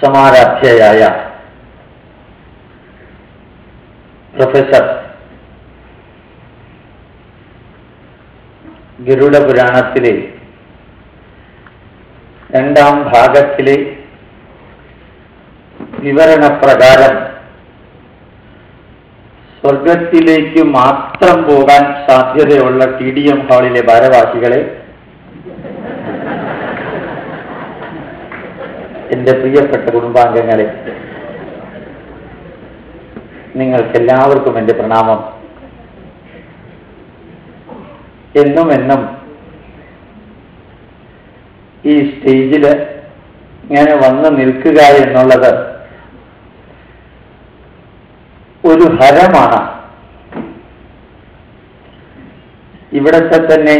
സമാരാധ്യയായ professor Garuda പുരാണത്തിലെ രണ്ടാം ഭാഗത്തിലെ വിവരണപ്രകാരം സ്വർഗത്തിലേക്ക് മാത്രം പോകാൻ സാധ്യതയുള്ള ടി ഡി എം ഹാളിലെ ഭാരവാഹികളെ എന്റെ പ്രിയപ്പെട്ട കുടുംബാംഗങ്ങളെ നിങ്ങൾക്കെല്ലാവർക്കും എന്റെ പ്രണാമം. എന്നും എന്നും ഈ സ്റ്റേജിൽ ഇങ്ങനെ വന്ന് നിൽക്കുക എന്നുള്ളത് ഒരു ഹരമാണ്. ഇവിടത്തെ തന്നെ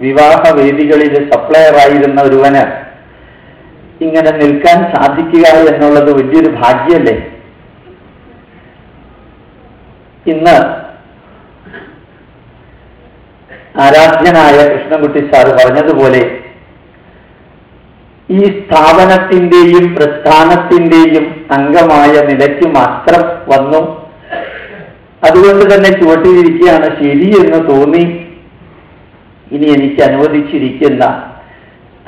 വിവാഹ വേദികളിൽ സപ്ലയർ ആയിരുന്ന ഒരുവന് ഇങ്ങനെ നിൽക്കാൻ സാധിക്കുക എന്നുള്ളത് വലിയൊരു ഭാഗ്യല്ലേ ഇന്ന് ആരാധ്യനായ കൃഷ്ണൻകുട്ടി സാർ പറഞ്ഞതുപോലെ ഈ സ്ഥാപനത്തിന്റെയും പ്രസ്ഥാനത്തിന്റെയും അംഗമായ നിലയ്ക്ക് മാത്രം വന്നു. അതുകൊണ്ട് തന്നെ ചുവട്ടിലിരിക്കുകയാണ് ശരി എന്ന് തോന്നി. ഇനി എനിക്ക് അനുവദിച്ചിരിക്കുന്ന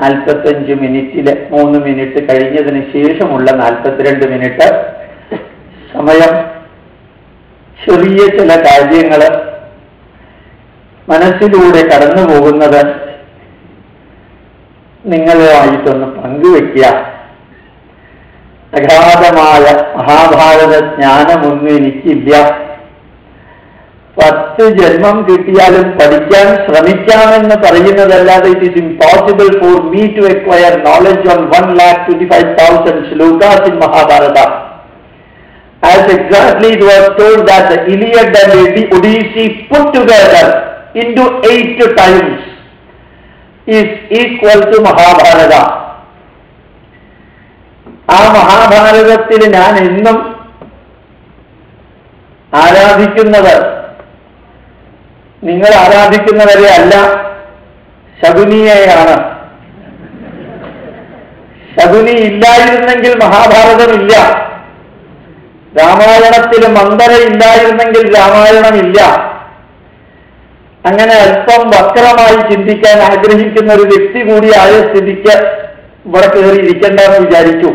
നാൽപ്പത്തഞ്ച് മിനിറ്റിൽ മൂന്ന് മിനിറ്റ് കഴിഞ്ഞതിന് ശേഷമുള്ള നാൽപ്പത്തിരണ്ട് മിനിറ്റ് സമയം ചെറിയ ചില കാര്യങ്ങൾ മനസ്സിലൂടെ കടന്നു പോകുന്നത് നിങ്ങളുമായിട്ടൊന്ന് പങ്കുവെക്കുക. അഗാധമായ മഹാഭാരത ജ്ഞാനമൊന്നും എനിക്കില്ല. പത്ത് ജന്മം കിട്ടിയാലും പഠിക്കാൻ ശ്രമിക്കാമെന്ന് പറയുന്നതല്ലാതെ it is impossible for me to acquire knowledge on one lakh twenty five thousand ശ്ലോകാസ് in Mahabharata As exactly it was told that the Iliad and the Odyssey put together into eight times is equal to Mahabharata ആ മഹാഭാരതത്തിൽ ഞാൻ എന്നും ആരാധിക്കുന്നത് നിങ്ങൾ ആരാധിക്കുന്നവരെ അല്ല ശകുനിയെയാണ്. ശകുനി ഇല്ലായിരുന്നെങ്കിൽ മഹാഭാരതമില്ല രാമായണത്തിൽ മന്ദര ഇല്ലായിരുന്നെങ്കിൽ രാമായണമില്ല അങ്ങനെ അല്പം വക്രമായി ചിന്തിക്കാൻ ആഗ്രഹിക്കുന്ന ഒരു വ്യക്തി കൂടിയായ സ്ഥിതിക്ക് ഇവിടെ കയറി ഇരിക്കണ്ടെന്ന് വിചാരിച്ചു.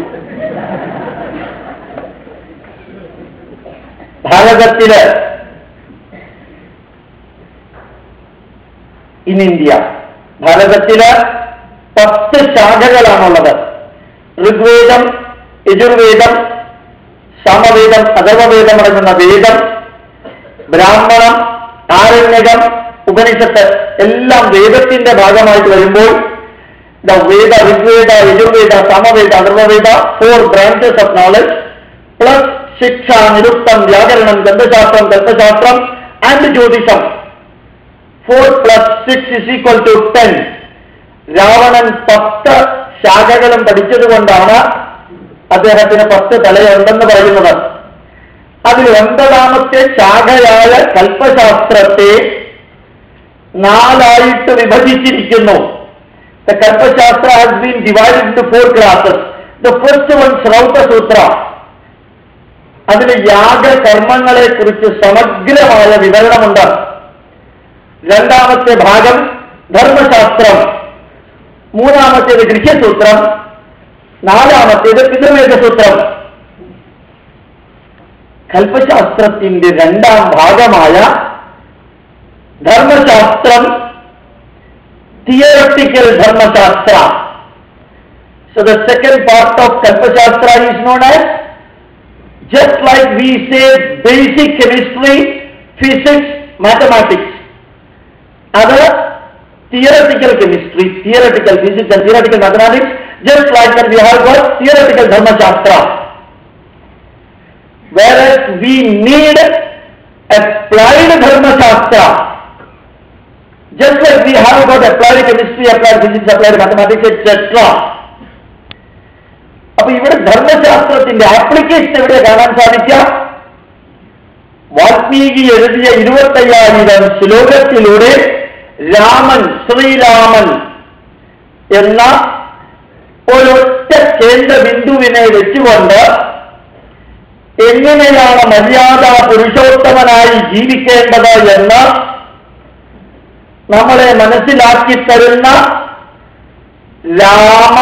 ഭാരതത്തിൽ ഇൻ ഇന്ത്യ ഭാരതത്തിൽ പത്ത് ശാഖകളാണുള്ളത്. ഋഗ്വേദം യജുർവേദം സമവേദം അഥർവവേദം അടങ്ങുന്ന വേദം ബ്രാഹ്മണം ആരണ്യകം ഉപനിഷത്ത് എല്ലാം വേദത്തിന്റെ ഭാഗമായിട്ട് വരുമ്പോൾ Veda Rigveda Yajurveda Samaveda Atharvaveda four branches of knowledge plus ശിക്ഷ നിരുക്തം വ്യാകരണം ഗന്ധശാസ്ത്രം ദന്തശാസ്ത്രം ആൻഡ് ജ്യോതിഷം. Four plus six is equal to ten Ravanan പത്ത് ശാഖകളും പഠിച്ചതുകൊണ്ടാണ് അദ്ദേഹത്തിന് പത്ത് തലയുണ്ടെന്ന് പറയുന്നത്. അതിൽ ഒൻപതാമത്തെ ശാഖയായ കൽപ്പശാസ്ത്രത്തെ നാലായിട്ട് വിഭജിച്ചിരിക്കുന്നു. The Kalpashastra has been divide to four classes the first one Shrautasutra അതിൽ യാഗകർമ്മങ്ങളെ കുറിച്ച് സമഗ്രമായ വിവരണമുണ്ട്. രണ്ടാമത്തെ ഭാഗം ധർമ്മശാസ്ത്രം മൂന്നാമത്തേത് ഗൃഹ്യസൂത്രം നാലാമത്തേത് പിതൃവേദസൂത്രം കൽപ്പശാസ്ത്രത്തിന്റെ രണ്ടാം ഭാഗമായ ധർമ്മശാസ്ത്രം theoretical Dharmashastra. So the second part of Kalpashastra is known as just like we say basic chemistry, physics, mathematics. Other theoretical chemistry, theoretical physics and theoretical mathematics, just like that we have got theoretical Dharma Shastra. Whereas we need applied Dharma Shastra. Just like we have got applied chemistry, applied physics, applied mathematics, etc. അപ്പൊ ഇവിടെ ധർമ്മശാസ്ത്രത്തിന്റെ application എവിടെ കാണാൻ സാധിക്കുക വാൽമീകി എഴുതിയ ഇരുപത്തയ്യായിരം ശ്ലോകത്തിലൂടെ രാമൻ ശ്രീരാമൻ എന്ന ഒരൊറ്റ കേന്ദ്ര ബിന്ദുവിനെ വെച്ചുകൊണ്ട് എങ്ങനെയാണ് മര്യാദ പുരുഷോത്തമനായി ജീവിക്കേണ്ടത് എന്ന് നമ്മളെ മനസ്സിലാക്കി തരുന്ന രാമ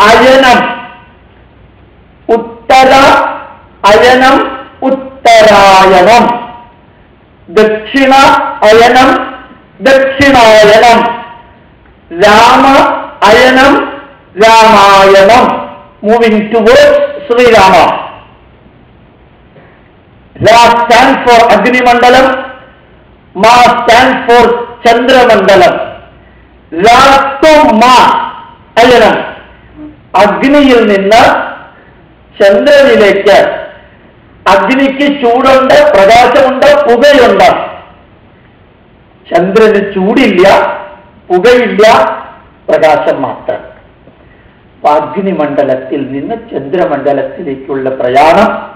അയനം. ഉത്തര അയനം ഉത്തരായണം. ദക്ഷിണ അയനം ദക്ഷിണായനം. രാമ അയനം Ramayanam. Moving towards Shrirama. Stand for അഗ്നിമണ്ഡലം. മാ സ്റ്റാൻഡ് ഫോർ ചന്ദ്രമണ്ഡലം. രാ മാ അയനം. അഗ്നിയിൽ നിന്ന് ചന്ദ്രനിലേക്ക്. അഗ്നിക്ക് ചൂടുണ്ട് പ്രകാശമുണ്ട് പുകയുണ്ട്. ചന്ദ്രന് ചൂടില്ല പുകയില്ല പ്രകാശം മാത്രം. അഗ്നിമണ്ഡലത്തിൽ നിന്ന് ചന്ദ്രമണ്ഡലത്തിലേക്കുള്ള പ്രയാണം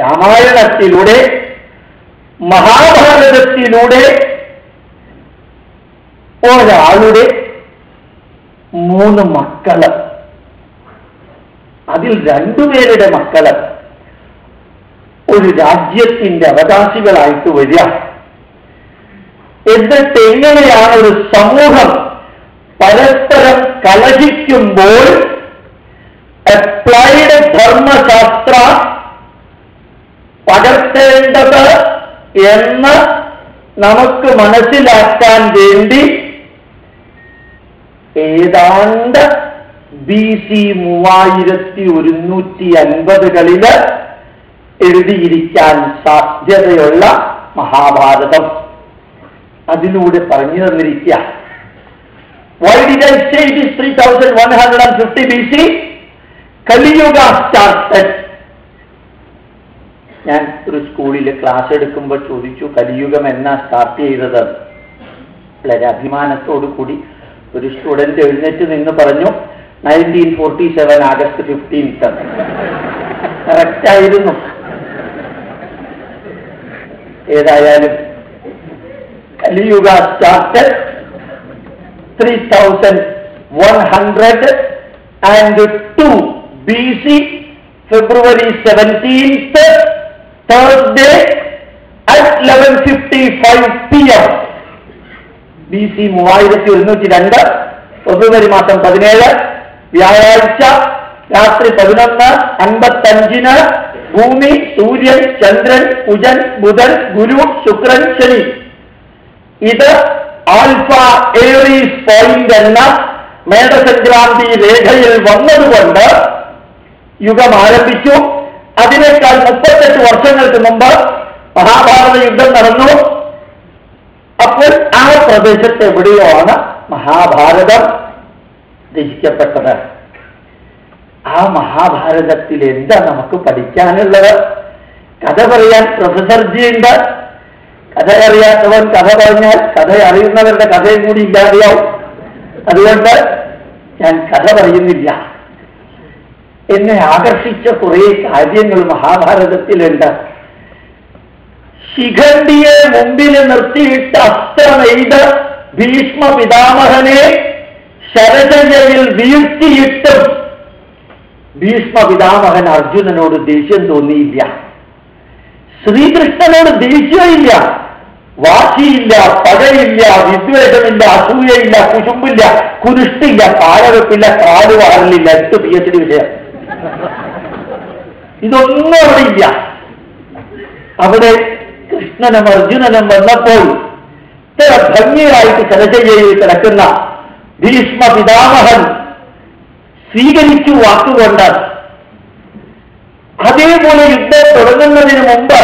രാമായണത്തിലൂടെ മഹാഭാരതത്തിലൂടെ ഒരാളുടെ മൂന്ന് മക്കൾ. അതിൽ രണ്ടുപേരുടെ മക്കൾ. ഒരു രാജ്യത്തിന്റെ അവകാശികളായിട്ട് വരിക. എന്നിട്ട് എങ്ങനെയാണ് ഒരു സമൂഹം പരസ്പരം കലഹിക്കുമ്പോൾ അപ്ലൈഡ് ധർമ്മശാസ്ത്ര പകർത്തേണ്ടത് എന്ന് നമുക്ക് മനസ്സിലാക്കാൻ വേണ്ടി ഏതാണ്ട് ബി സി മൂവായിരത്തി ഒരുന്നൂറ്റി അൻപതുകളിൽ എഴുതിയിരിക്കാൻ സാധ്യതയുള്ള മഹാഭാരതം. അതിലൂടെ പറഞ്ഞു തന്നിരിക്കുക. Why did I say it is three thousand one hundred and fifty B C Kaliyuga started ഞാൻ ഒരു സ്കൂളിൽ ക്ലാസ് എടുക്കുമ്പോൾ ചോദിച്ചു കലിയുഗം എന്നാ സ്റ്റാർട്ട് ചെയ്തത്? വളരെ അഭിമാനത്തോടു കൂടി ഒരു സ്റ്റുഡന്റ് എഴുന്നേറ്റ് നിന്ന് പറഞ്ഞു nineteen forty seven August fifteenth correct ആയിരുന്നു. ഏതായാലും February seventeenth Thursday at eleven fifty five P M B C മൂവായിരത്തി ഒരുന്നൂറ്റി രണ്ട് ഫെബ്രുവരി മാസം പതിനേഴ് വ്യാഴാഴ്ച രാത്രി പതിനൊന്ന് അൻപത്തഞ്ചിന് ഭൂമി സൂര്യൻ ചന്ദ്രൻ കുജൻ ബുധൻ ഗുരു ശുക്രൻ ശനി. ഇത് ആൽഫ ഏറീസ് പോയിന്റ് എന്ന മേടസംക്രാന്തി രേഖയിൽ വന്നതുകൊണ്ട് യുഗം ആരംഭിച്ചു. അതിനേക്കാൾ മുപ്പത്തെട്ട് വർഷങ്ങൾക്ക് മുമ്പ് മഹാഭാരത യുദ്ധം നടന്നു. അപ്പോൾ ആ പ്രദേശത്ത് എവിടെയോ മഹാഭാരതം രചിക്കപ്പെട്ടത്? ആ മഹാഭാരതത്തിൽ എന്താ നമുക്ക് പഠിക്കാനുള്ളത്? കഥ പറയാൻ പ്രൊഫസർ ജി ഉണ്ട്. കഥ അറിയാത്തവൻ കഥ പറഞ്ഞാൽ കഥ അറിയുന്നവരുടെ കഥയും കൂടി ഇല്ലാതെയാവും. അതുകൊണ്ട് ഞാൻ കഥ പറയുന്നില്ല. എന്നെ ആകർഷിച്ച കുറെ കാര്യങ്ങൾ മഹാഭാരതത്തിലുണ്ട്. ശിഖണ്ഡിയെ മുമ്പിൽ നിർത്തിയിട്ട് അസ്ത്രമെയ്ത് ഭീഷ്മ പിതാമഹനെ ശരജയിൽ വീഴ്ത്തിയിട്ടും ഭീഷ്മ പിതാമഹൻ അർജുനനോട് ദേഷ്യം തോന്നിയില്ല. ശ്രീകൃഷ്ണനോട് ദേഷ്യമില്ല വാശിയില്ല പകയില്ല വിദ്വേഷമില്ല അസൂയയില്ല കുശുമ്പില്ല കുരുഷ്ടില്ല കാൽ വാറില്ല എട്ട് പി എച്ച് ഡി വിഷയം? ഇതൊന്നും അവിടെ ഇല്ല. അവിടെ കൃഷ്ണനും അർജുനനും വന്നപ്പോൾ ഇത്ര ഭംഗിയായിട്ട് ശരശയ്യയിൽ കിടക്കുന്ന ഭീഷ്മ പിതാമഹൻ സ്വീകരിച്ചു വാക്കുകൊണ്ട് അതേപോലെ യുദ്ധം തുടങ്ങുന്നതിന് മുമ്പ്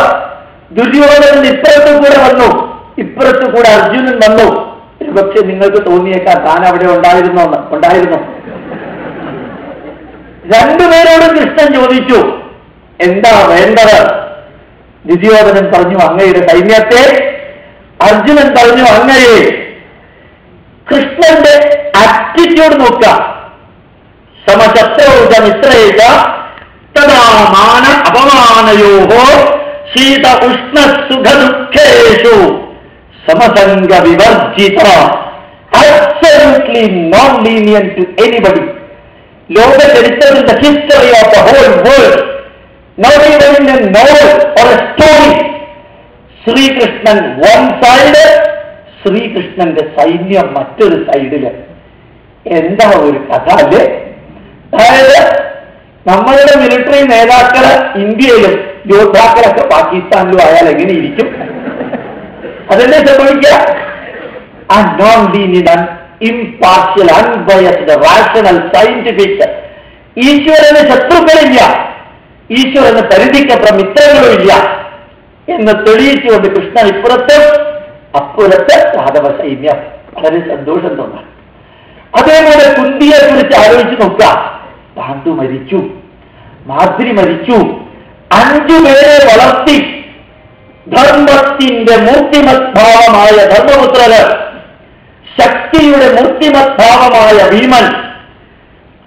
ദുര്യോധനൻ ഇപ്പുറത്തു കൂടെ വന്നു. ഇപ്പുറത്തു കൂടെ അർജുനൻ വന്നു. ഒരുപക്ഷെ നിങ്ങൾക്ക് തോന്നിയേക്കാം താൻ അവിടെ ഉണ്ടായിരുന്നോ ഉണ്ടായിരുന്നോ? രണ്ടുപേരോടും കൃഷ്ണൻ ചോദിച്ചു എന്താ വേണ്ടത്? ദുര്യോധനൻ പറഞ്ഞു അങ്ങയുടെ സൈന്യത്തെ. അർജുനൻ പറഞ്ഞു അങ്ങയെ. കൃഷ്ണന്റെ ആറ്റിറ്റ്യൂഡ് നോക്കാം സമശത്രോജ മാന അപമാനയോഹോ. ശീത ഉഷ്ണ സുഖ ദുഃഖേഷു സമസംഗ വിവർജിത absolutely non lenient to anybody. ലോക ചരിത്രത്തിൽ history of the whole world in novel or a story Sreekrishnan one side ശ്രീകൃഷ്ണന്റെ സൈന്യം മറ്റൊരു സൈഡിൽ എന്താ ഒരു കഥ അല്ലേ? അതായത് നമ്മളുടെ മിലിറ്ററി നേതാക്കൾ ഇന്ത്യയിലും യോദ്ധാക്കളൊക്കെ പാകിസ്ഥാനിലും ആയാൽ എങ്ങനെ ഇരിക്കും? അതെന്നെ സംഭവിക്കുക? ആ non lenient impartial unbiased rational scientific ഈശ്വരന് ശത്രുക്കളില്ല ഈശ്വരന് പരിധിക്കത്ര മിത്രങ്ങളും ഇല്ല. എന്ന് തെളിയിച്ചുകൊണ്ട് കൃഷ്ണൻ ഇപ്പുറത്ത് അപ്പുറത്ത് യാദവ സൈന്യം. വളരെ സന്തോഷം തോന്നാം. അതേപോലെ കുന്തിയെ കുറിച്ച് ആലോചിച്ച് നോക്കുക. പാണ്ഡു മരിച്ചു. മാധുരി മരിച്ചു. അഞ്ചു പേരെ വളർത്തി ധർമ്മത്തിന്റെ മൂർത്തിമത്ഭാവമായ ധർമ്മപുത്രര് ശക്തിയുടെ മൂർത്തിമത്ഭാവമായ ഭീമൻ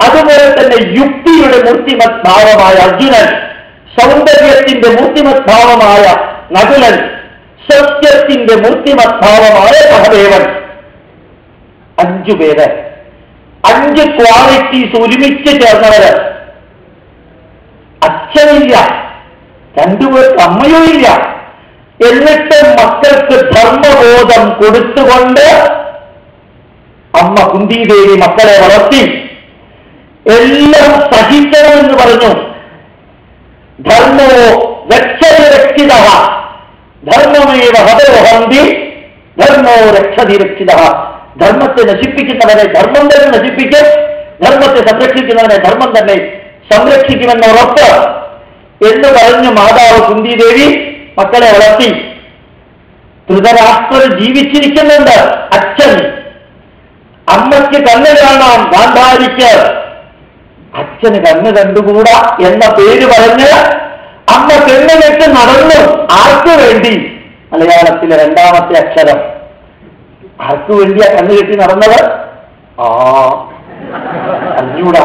അതുപോലെ തന്നെ യുക്തിയുടെ മൂർത്തിമത്ഭാവമായ അർജുനൻ സൗന്ദര്യത്തിന്റെ മൂർത്തിമത്ഭാവമായ നകുലൻ സത്യത്തിന്റെ മൂർത്തിമത്ഭാവമായ സഹദേവൻ. അഞ്ചു പേര്. അഞ്ച് ക്വാളിറ്റീസ് ഒരുമിച്ച് ചേർന്നവര്. അച്ഛനില്ല. രണ്ടുപേർക്ക് അമ്മയോ ഇല്ല എന്നിട്ട് മക്കൾക്ക് ധർമ്മബോധം കൊടുത്തുകൊണ്ട് അമ്മ കുന്തിദേവി മക്കളെ വളർത്തി. എല്ലാം സഹിക്കണമെന്ന് പറഞ്ഞു. ധർമ്മോ രക്ഷതിരക്ഷിത ധർമ്മമേവ ഹതോഹന്തി. ധർമ്മോ രക്ഷതിരക്ഷിത ധർമ്മത്തെ നശിപ്പിക്കുന്നവനെ ധർമ്മം തന്നെ നശിപ്പിക്കും. ധർമ്മത്തെ സംരക്ഷിക്കുന്നവനെ ധർമ്മം തന്നെ സംരക്ഷിക്കുമെന്ന ഉറപ്പ്. എന്ന് പറഞ്ഞു മാതാവ് കുന്തിദേവി മക്കളെ വളർത്തി. ധൃതരാഷ്ട്രർ ജീവിച്ചിരിക്കുന്നുണ്ട് അച്ഛൻ. അമ്മയ്ക്ക് കണ്ണ് കാണാം ഗാന്ധാരിക്ക്. അച്ഛന് കണ്ണ് കണ്ടുകൂടാ എന്ന പേര് പറഞ്ഞ് അമ്മ പെണ്ണിലേക്ക് നടന്നു. ആർക്ക് വേണ്ടി? മലയാളത്തിലെ രണ്ടാമത്തെ അക്ഷരം. ആർക്ക് വേണ്ടിയാ കണ്ണു കെട്ടി നടന്നത് ആ അറിഞ്ഞൂടാ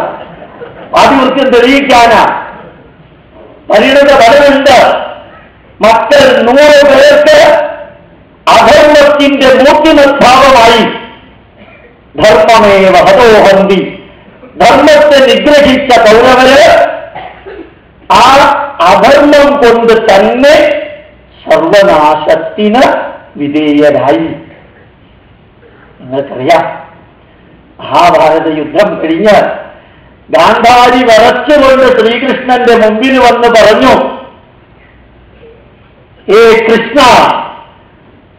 ആദ്യം തെളിയിക്കാനാ? പരിണത ഫലമുണ്ട് മക്കൾ നൂറ് പേർക്ക് അധർമ്മത്തിന്റെ മൂർത്തിമദ്ഭാവമായി ധർമ്മമേവ ഹതോഹന്തി ധർമ്മത്തെ നിഗ്രഹിച്ച കൗരവര് ആ അധർമ്മം കൊണ്ട് തന്നെ സർവനാശത്തിന് വിധേയരായി. നിങ്ങൾക്കറിയാം മഹാഭാരത യുദ്ധം കഴിഞ്ഞ് ഗാന്ധാരി വരച്ചുകൊണ്ട് ശ്രീകൃഷ്ണന്റെ മുമ്പിൽ വന്ന് പറഞ്ഞു ഏ Krishna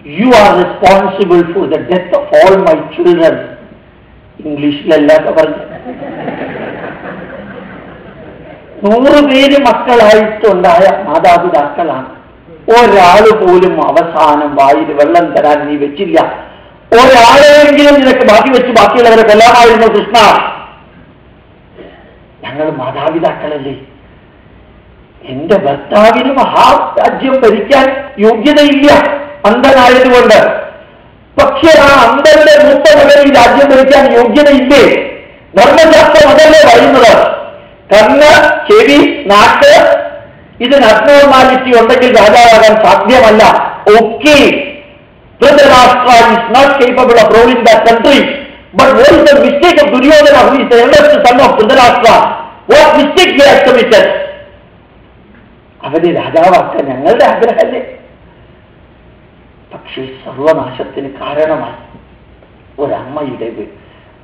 you are responsible for the death of all my children ഇംഗ്ലീഷിലല്ലാത്ത പറഞ്ഞു. നൂറ് പേര് മക്കളായിട്ടുണ്ടായ മാതാപിതാക്കളാണ്. ഒരാൾ പോലും അവസാനം വായിൽ വെള്ളം തരാൻ നീ വെച്ചില്ല. ഒരാളെങ്കിലും നിനക്ക് ബാക്കി വെച്ച് ബാക്കിയുള്ളവരെ കൊല്ലാമായിരുന്നു കൃഷ്ണ. ഞങ്ങൾ മാതാപിതാക്കളല്ലേ? എന്റെ ഭർത്താവിന് മഹാരാജ്യം ഭരിക്കാൻ യോഗ്യതയില്ല അന്ധനായതുകൊണ്ട്. പക്ഷെ ആ അന്ധന്റെ മൂത്ത മകൻ രാജ്യം ഭരിക്കാൻ യോഗ്യതയില്ലേ? ധർമ്മശാസ്ത്രം അതല്ലേ പറയുന്നത്. കണ്ണ് ചെവി നാക്ക് ഇതിന് അബ്നോർമാലിറ്റി ഉണ്ടെങ്കിൽ രാജാവാകാൻ സാധ്യമല്ല. Okay Dhritarashtra is not capable of ruling that. But what is the mistake of Duryodhana, who is the eldest son of Dhritarashtra? What mistake he has committed? അവരെ രാജാവാക്കാൻ ഞങ്ങളുടെ ആഗ്രഹമല്ലേ പക്ഷേ സർവനാശത്തിന് കാരണമായി ഒരമ്മയുടെ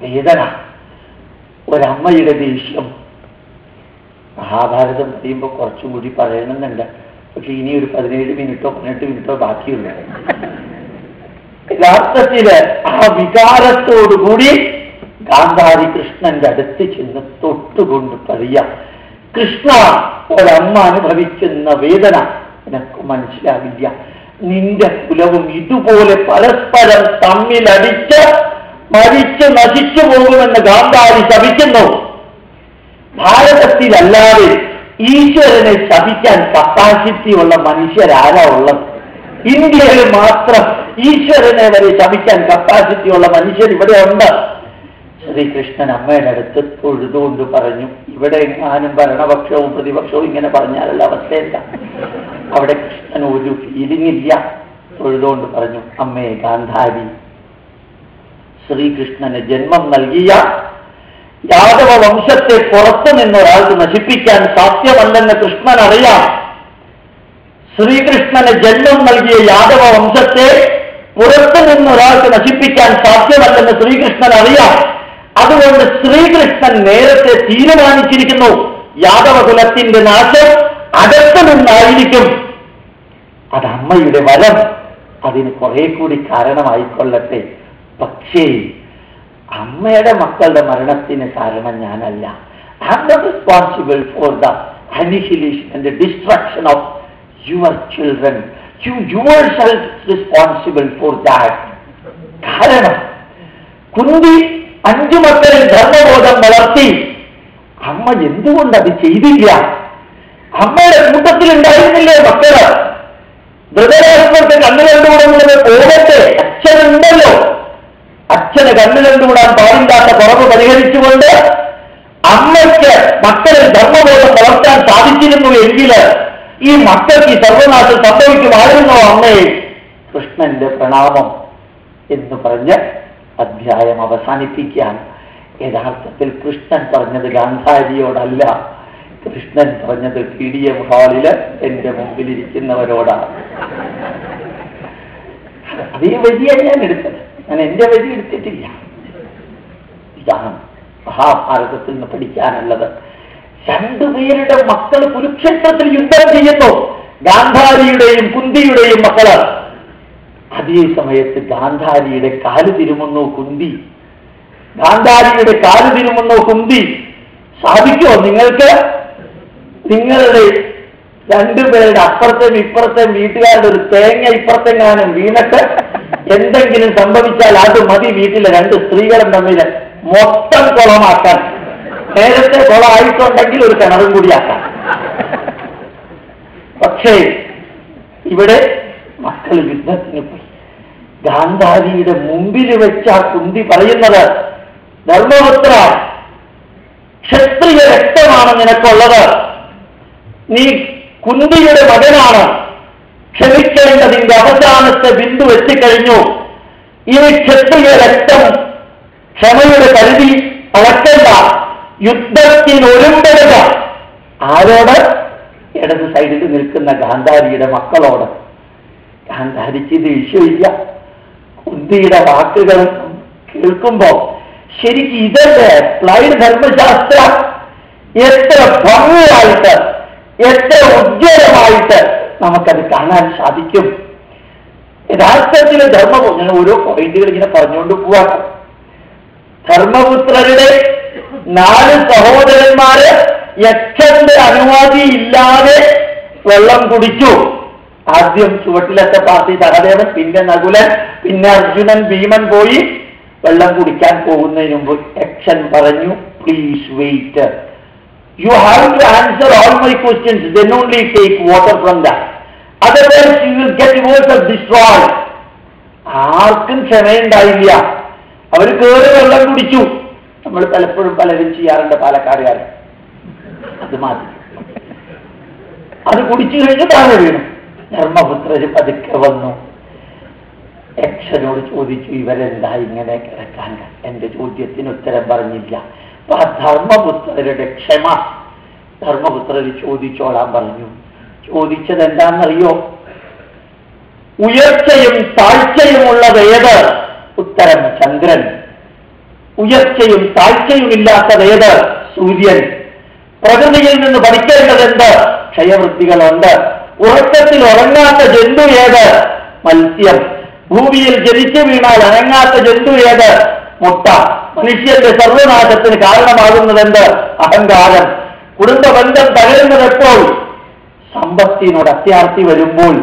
വേദന ഒരമ്മയുടെ ദേഷ്യം മഹാഭാരതം പറയുമ്പോൾ കുറച്ചും കൂടി പറയണമെന്നുണ്ട് പക്ഷെ ഇനി ഒരു പതിനേഴ് മിനിറ്റോ പതിനെട്ട് മിനിറ്റോ ബാക്കിയുണ്ട് യഥാർത്ഥത്തിൽ ആ വികാരത്തോടുകൂടി ഗാന്ധാരി കൃഷ്ണന്റെ അടുത്ത് ചെന്ന് തൊട്ടുകൊണ്ട് പറയാം കൃഷ്ണ ഒരമ്മ അനുഭവിക്കുന്ന വേദന നിനക്ക് മനസ്സിലാവില്ല. നിന്റെ കുലവും ഇതുപോലെ പരസ്പരം തമ്മിലടിച്ച് മരിച്ച് നശിച്ചു പോകുമെന്ന് ഗാന്ധാരി ശപിക്കുന്നു. ഭാരതത്തിലല്ലാതെ ഈശ്വരനെ ശപിക്കാൻ കപ്പാസിറ്റി ഉള്ള മനുഷ്യരാരാ ഉള്ളത്? ഇന്ത്യയിൽ മാത്രം ഈശ്വരനെ വരെ ശമിക്കാൻ കപ്പാസിറ്റി ഉള്ള മനുഷ്യർ ഇവിടെ ഉണ്ട്. ശ്രീകൃഷ്ണൻ അമ്മയുടെ അടുത്ത് തൊഴുതുകൊണ്ട് പറഞ്ഞു ഇവിടെ എങ്ങാനും ഭരണപക്ഷവും പ്രതിപക്ഷവും ഇങ്ങനെ പറഞ്ഞാലുള്ള അവസ്ഥയല്ല. അവിടെ കൃഷ്ണൻ ഒരു ഫീലിംഗ് ഇല്ല. തൊഴുതുകൊണ്ട് പറഞ്ഞു അമ്മേ ഗാന്ധാരി ശ്രീകൃഷ്ണന് ജന്മം നൽകിയ യാദവ വംശത്തെ പുറത്തു നിന്ന് ഒരാൾക്ക് നശിപ്പിക്കാൻ സാധ്യമല്ലെന്ന് കൃഷ്ണൻ അറിയാം ശ്രീകൃഷ്ണന് ജന്മം നൽകിയ യാദവ വംശത്തെ പുറത്തു നിന്ന് ഒരാൾക്ക് നശിപ്പിക്കാൻ സാധ്യമല്ലെന്ന് ശ്രീകൃഷ്ണൻ അറിയാം. അതുകൊണ്ട് ശ്രീകൃഷ്ണൻ നേരത്തെ തീരുമാനിച്ചിരിക്കുന്നു യാദവ കുലത്തിന്റെ നാശം അകത്തു നിന്നായിരിക്കും. അത് അമ്മയുടെ വരം അതിന് കുറെ കൂടി കാരണമായിക്കൊള്ളട്ടെ. പക്ഷേ അമ്മയുടെ മക്കളുടെ മരണത്തിന് കാരണം ഞാനല്ല. I am not responsible for the annihilation and destruction of children you yourself responsible for that കാരണം കുന്തി അഞ്ചു മക്കളിൽ ധർമ്മബോധം വളർത്തി. അമ്മ എന്തുകൊണ്ട് അത് ചെയ്തില്ല? അമ്മയുടെ കൂട്ടത്തിൽ ഉണ്ടായിരുന്നില്ലേ മക്കൾ? ധൃതരാഷ്ട്രത്തെ കണ്ണു കണ്ടുകൂടുന്നത് പോകട്ടെ അച്ഛനുണ്ടല്ലോ. അച്ഛന് കണ്ണു കണ്ടുകൂടാൻ പാടില്ലാത്ത കുറവ് പരിഹരിച്ചുകൊണ്ട് അമ്മയ്ക്ക് മക്കളിൽ ധർമ്മബോധം വളർത്താൻ സാധിച്ചിരുന്നു എങ്കിൽ ഈ മക്കൾക്ക് സർവനാശം സംഭവിക്കുമായിരുന്നോ അമ്മേ? കൃഷ്ണന്റെ പ്രണാമം എന്ന് പറഞ്ഞ് അധ്യായം അവസാനിപ്പിക്കാൻ യഥാർത്ഥത്തിൽ കൃഷ്ണൻ പറഞ്ഞത് ഗാന്ധാരിയോടല്ല. കൃഷ്ണൻ പറഞ്ഞത് പി ഡി എം ഹാളിൽ എന്റെ മുമ്പിലിരിക്കുന്നവരോടാണ്. അതേ വഴിയാണ് ഞാൻ എടുത്തത്. ഞാൻ എന്റെ വഴി എടുത്തിട്ടില്ല. ഇതാണ് മഹാഭാരതത്തിൽ നിന്ന് പഠിക്കാനുള്ളത്. രണ്ടുപേരുടെ മക്കൾ കുരുക്ഷേത്രത്തിൽ യുദ്ധം ചെയ്യുന്നു. ഗാന്ധാരിയുടെയും കുന്തിയുടെയും മക്കൾ അതേ സമയത്ത് ഗാന്ധാരിയുടെ കാൽ തിരുമുന്നു കുന്തി. ഗാന്ധാരിയുടെ കാൽ തിരുമുന്നു കുന്തി. സാധിക്കുമോ നിങ്ങൾക്ക്? നിങ്ങളുടെ രണ്ടുപേരുടെ അപ്പുറത്തെയും ഇപ്പുറത്തെയും വീട്ടുകാരുടെ ഒരു തേങ്ങ ഇപ്പുറത്തെങ്ങാനും വീണിട്ട് എന്തെങ്കിലും സംഭവിച്ചാൽ അത് മതി വീട്ടിലെ രണ്ട് സ്ത്രീകളും തമ്മിൽ മൊത്തം കുളമാക്കാൻ. നേരത്തെ കുളമായിട്ടുണ്ടെങ്കിൽ ഒരു കിണറും കൂടിയാക്കാം പക്ഷേ ഇവിടെ മക്കൾ യുദ്ധത്തിന് പോയി. ഗാന്ധാരിയുടെ മുമ്പിൽ വെച്ച ആ കുന്തി പറയുന്നത് ധർമ്മപുത്ര ക്ഷത്രിയ രക്തമാണ് നിനക്കുള്ളത്. നീ കുന്തിയുടെ മകനാണ്. ക്ഷമിക്കേണ്ടതിന്റെ അവസാനത്തെ ബിന്ദു എത്തിക്കഴിഞ്ഞു ഈ ക്ഷത്രിയ രക്തം ക്ഷമയുടെ പരിധി അളക്കണ്ട. യുദ്ധത്തിനൊരുമ്പെടുക ആരോട്? ഇടത് സൈഡിൽ നിൽക്കുന്ന ഗാന്ധാരിയുടെ മക്കളോട്. ഗാന്ധാരിക്ക് ദേഷ്യമില്ല കുന്തിയുടെ വാക്കുകൾ കേൾക്കുമ്പോ ശരിക്കും ഇതല്ലേ? പ്ലൈഡ് ധർമ്മശാസ്ത്ര. എത്ര ഭംഗിയായിട്ട് എത്ര ഉജ്ജ്വലമായിട്ട് നമുക്കത് കാണാൻ സാധിക്കും. യഥാർത്ഥത്തിൽ ധർമ്മ ഓരോ പോയിന്റുകൾ ഇങ്ങനെ പറഞ്ഞുകൊണ്ട് പോവാ ധർമ്മപുത്രരുടെ നാല് സഹോദരന്മാര് യക്ഷന്റെ അനുമതി ഇല്ലാതെ വെള്ളം കുടിച്ചു. ആദ്യം ചുവട്ടിലത്തെ പാർട്ടി സഹദേവൻ പിന്നെ നകുലൻ പിന്നെ അർജുനൻ ഭീമൻ പോയി വെള്ളം കുടിക്കാൻ പോകുന്നതിന് മുമ്പ് യക്ഷൻ പറഞ്ഞു please wait you have to answer all my questions then only take water from the otherwise you get off destroy ആർക്കും ക്ഷമയുണ്ടായില്ല. അവർ കേറി വെള്ളം കുടിച്ചു. നമ്മൾ പലപ്പോഴും പലരും ചെയ്യാറുണ്ട് പാലക്കാടുകാരൻ അത് മാറ്റി. അത് കുടിച്ചു കഴിഞ്ഞ് താഴെ വീണു. ധർമ്മപുത്രര് പതുക്കെ വന്നു. യക്ഷനോട് ചോദിച്ചു ഇവരെന്താ ഇങ്ങനെ കിടക്കാൻ? എന്റെ ചോദ്യത്തിന് ഉത്തരം പറഞ്ഞില്ല. അപ്പൊ ആ ധർമ്മപുത്രരുടെ ക്ഷമ. ധർമ്മപുത്രർ ചോദിച്ചോളാൻ പറഞ്ഞു. ചോദിച്ചത് എന്താണെന്നറിയോ ഉയർച്ചയും താഴ്ചയുമുള്ളത് ഏത്? ഉത്തരം ചന്ദ്രൻ. ഉയർച്ചയും താഴ്ചയുമില്ലാത്തത് ഏത് സൂര്യൻ? പ്രകൃതിയിൽ നിന്ന് പഠിക്കേണ്ടതെന്ത് ക്ഷയവൃത്തികളുണ്ട്. ഉറക്കത്തിൽ ഉറങ്ങാത്ത ജന്തു ഏത്? മത്സ്യം. ഭൂമിയിൽ ജനിച്ചു വീണാൽ അനങ്ങാത്ത ജന്തു ഏത്? മുട്ട. മനുഷ്യന്റെ സർവനാശത്തിന് കാരണമാകുന്നതെന്ത്? അഹങ്കാരം. കുടുംബ ബന്ധം തകരുന്നത് എപ്പോൾ? സമ്പത്തിനോട് അത്യാർത്തി വരുമ്പോൾ.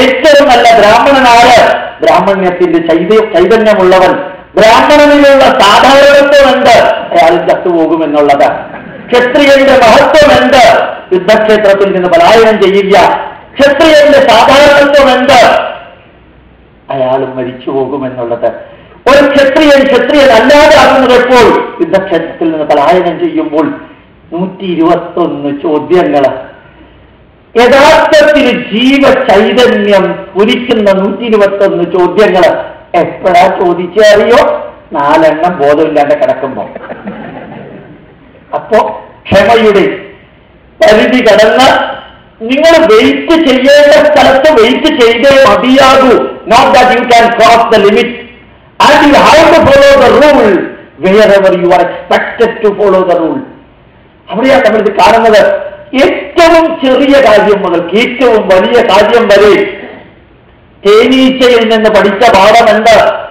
ഏറ്റവും നല്ല ബ്രാഹ്മണനായ ബ്രാഹ്മണ്യത്തിന്റെ ചൈത ചൈതന്യമുള്ളവൻ ബ്രാഹ്മണനിലുള്ള സാധാരണത്വം എന്ത് അയാൾ ചത്തുപോകുമെന്നുള്ളത് ക്ഷത്രിയന്റെ മഹത്വം എന്ത് യുദ്ധക്ഷേത്രത്തിൽ നിന്ന് പലായനം ചെയ്യില്ല ക്ഷത്രിയന്റെ സാധാരണത്വം എന്ത് അയാളും മരിച്ചു പോകുമെന്നുള്ളത് ഒരു ക്ഷത്രിയൻ ക്ഷത്രിയൻ അല്ലാതെ ആകുന്നത് എപ്പോൾ? യുദ്ധക്ഷേത്രത്തിൽ നിന്ന് പലായനം ചെയ്യുമ്പോൾ. നൂറ്റി ഇരുപത്തൊന്ന് ചോദ്യങ്ങൾ യഥാർത്ഥത്തിൽ ജീവ ചൈതന്യം പുരിക്കുന്ന നൂറ്റി ഇരുപത്തൊന്ന് ചോദ്യങ്ങൾ എപ്പോഴാ ചോദിച്ചറിയോ? നാലെണ്ണം ബോധമില്ലാണ്ട് കിടക്കുമ്പോ. അപ്പോ ക്ഷമയുടെ പരിധി കടന്ന് നിങ്ങൾ വെയിറ്റ് ചെയ്യേണ്ട സ്ഥലത്ത് വെയിറ്റ് ചെയ്തേ മതിയാകൂ. Not that you can cross the limit and you have to follow the rule wherever you are expected to follow the rule അവിടെയാണ് നമ്മളിത് കാണുന്നത്. ഏറ്റവും ചെറിയ കാര്യം മുതൽ ഏറ്റവും വലിയ കാര്യം വരെ തേനീച്ചയിൽ നിന്ന് പഠിച്ച പാഠമെന്ത്?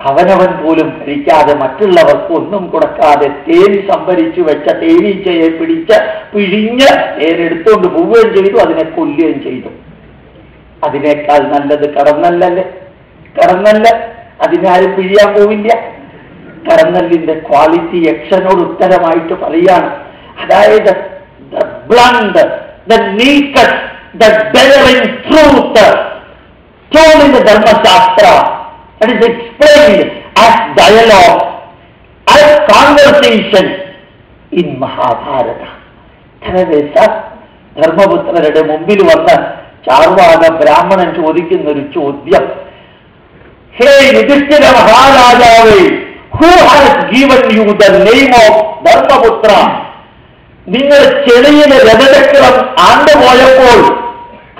അവനവൻ പോലും കഴിക്കാതെ മറ്റുള്ളവർക്ക് ഒന്നും കൊടുക്കാതെ തേൻ സംഭരിച്ചു വെച്ച തേനീച്ചയെ പിടിച്ച് പിഴിഞ്ഞ് തേനെടുത്തുകൊണ്ട് പോവുകയും ചെയ്തു അതിനെ കൊല്ലുകയും ചെയ്തു. അതിനേക്കാൾ നല്ലത് കടന്നല്ലല്ലേ? കടന്നല്ല. അതിനാരും പിഴിയാൻ പോവില്ല. കടന്നല്ലിന്റെ ക്വാളിറ്റി യക്ഷനോട് ഉത്തരമായിട്ട് പറയാണ്. അതായത് the blunt the naked the daring truth told in the Dharma Shastra that is explained as dialogue, as conversation in Mahabharata. ധനദേശ ധർമ്മപുത്രരുടെ മുമ്പിൽ വന്ന് ചാർവാക ബ്രാഹ്മണൻ ചോദിക്കുന്ന ഒരു ചോദ്യം. ഹേ യുധിഷ്ഠിര മഹാരാജാവേ who has given you the name of Dharmaputra? നിങ്ങൾ ചെളിയിലെ രഥചക്രം ആണ്ടുപോയപ്പോൾ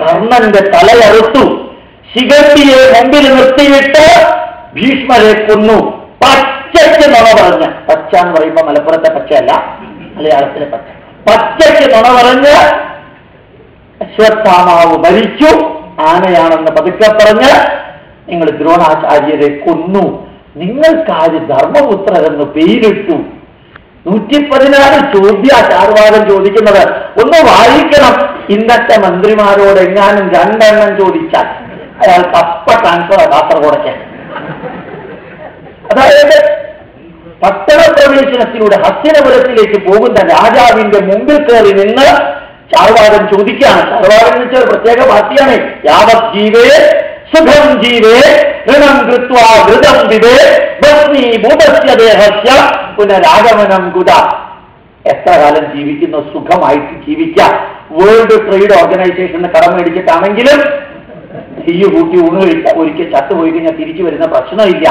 കർണന്റെ തലയറുത്തു. ശിഖണ്ഡിയെ മുമ്പിൽ നിർത്തിയിട്ട് ഭീഷ്മരെ കൊന്നു. പച്ചയ്ക്ക് നുണ പറഞ്ഞ പച്ച എന്ന് പറയുമ്പോൾ മലപ്പുറത്തെ പച്ചയല്ല മലയാളത്തിലെ പച്ച. പച്ചയ്ക്ക് നുണ പറഞ്ഞ് അശ്വത്ഥാമാവ് ഭരിച്ചു ആനയാണെന്ന് പതുക്കെ പറഞ്ഞ് നിങ്ങൾ ദ്രോണാചാര്യരെ കൊന്നു. നിങ്ങൾക്കാര് ധർമ്മപുത്രരെന്ന് പേരിട്ടു. നൂറ്റി പതിനാറ് ചോദ്യ ചാർവാദം ചോദിക്കുന്നത് ഒന്ന് വായിക്കണം. ഇന്നത്തെ മന്ത്രിമാരോട് എങ്ങാനും രണ്ടെണ്ണം ചോദിച്ചാൽ അയാൾക്ക് കപ്പ ട്രാൻസ്ഫർ കാസർഗോഡൊക്കെ. അതായത് പട്ടണ പ്രവേശനത്തിലൂടെ ഹസ്തിനപുരത്തിലേക്ക് പോകുന്ന രാജാവിന്റെ മുമ്പിൽ കയറി നിന്ന് ചാർവാദം ചോദിക്കുകയാണ്. ചാർവാദം എന്ന് വെച്ചാൽ പ്രത്യേക പാർട്ടിയാണ്. യാവത് ജീവേ സുഖം ജീവേ ഋണം കൃത്വാ ഘൃതം വിവേ ഭസ്മി ഭൂതസ്യ ദേഹസ്യ പുനരാഗമനം കുത. എത്ര കാലം ജീവിക്കുന്ന സുഖമായിട്ട് ജീവിക്കാം. വേൾഡ് ട്രേഡ് ഓർഗനൈസേഷന് കടം മേടിച്ചിട്ടാണെങ്കിലും തീയ് കൂട്ടി ഊണ് കഴിക്കുക ഒരിക്കൽ ചത്തുപോയി കഴിഞ്ഞാൽ തിരിച്ചു വരുന്ന പ്രശ്നമില്ല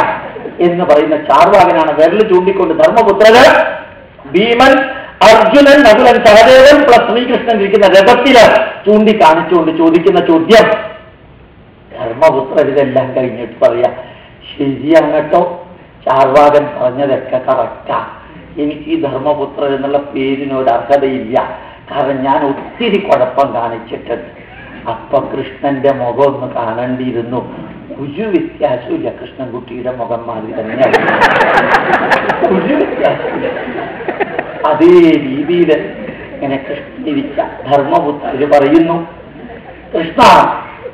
എന്ന് പറയുന്ന ചാർവാകനാണ് വിരൽ ചൂണ്ടിക്കൊണ്ട് ധർമ്മപുത്രകൾ ഭീമൻ അർജുനൻ നകുലൻ സഹദേവൻ പ്ലസ് ശ്രീകൃഷ്ണൻ ഇരിക്കുന്ന രഥത്തിൽ ചൂണ്ടിക്കാണിച്ചുകൊണ്ട് ചോദിക്കുന്ന ചോദ്യം. ധർമ്മപുത്രർ ഇതെല്ലാം കഴിഞ്ഞിട്ട് പറയാ ശരിയാണ് കേട്ടോ ചാർവാകൻ പറഞ്ഞതൊക്കെ കറക്റ്റാ എനിക്ക് ഈ ധർമ്മപുത്രൻ എന്നുള്ള പേരിനോട് അർഹതയില്ല കാരണം ഞാൻ ഒത്തിരി കുഴപ്പം കാണിച്ചിട്ടുണ്ട്. അപ്പൊ കൃഷ്ണന്റെ മുഖം ഒന്ന് കാണേണ്ടിയിരുന്നു. ഒരു വ്യത്യാസമില്ല. കൃഷ്ണൻകുട്ടിയുടെ മുഖം മാറി തന്നെയാണ്. ഒരു വ്യത്യാസമില്ല. അതേ രീതിയിൽ ഇങ്ങനെ കൃഷ്ണിരിച്ച ധർമ്മപുത്ര പറയുന്നു. കൃഷ്ണ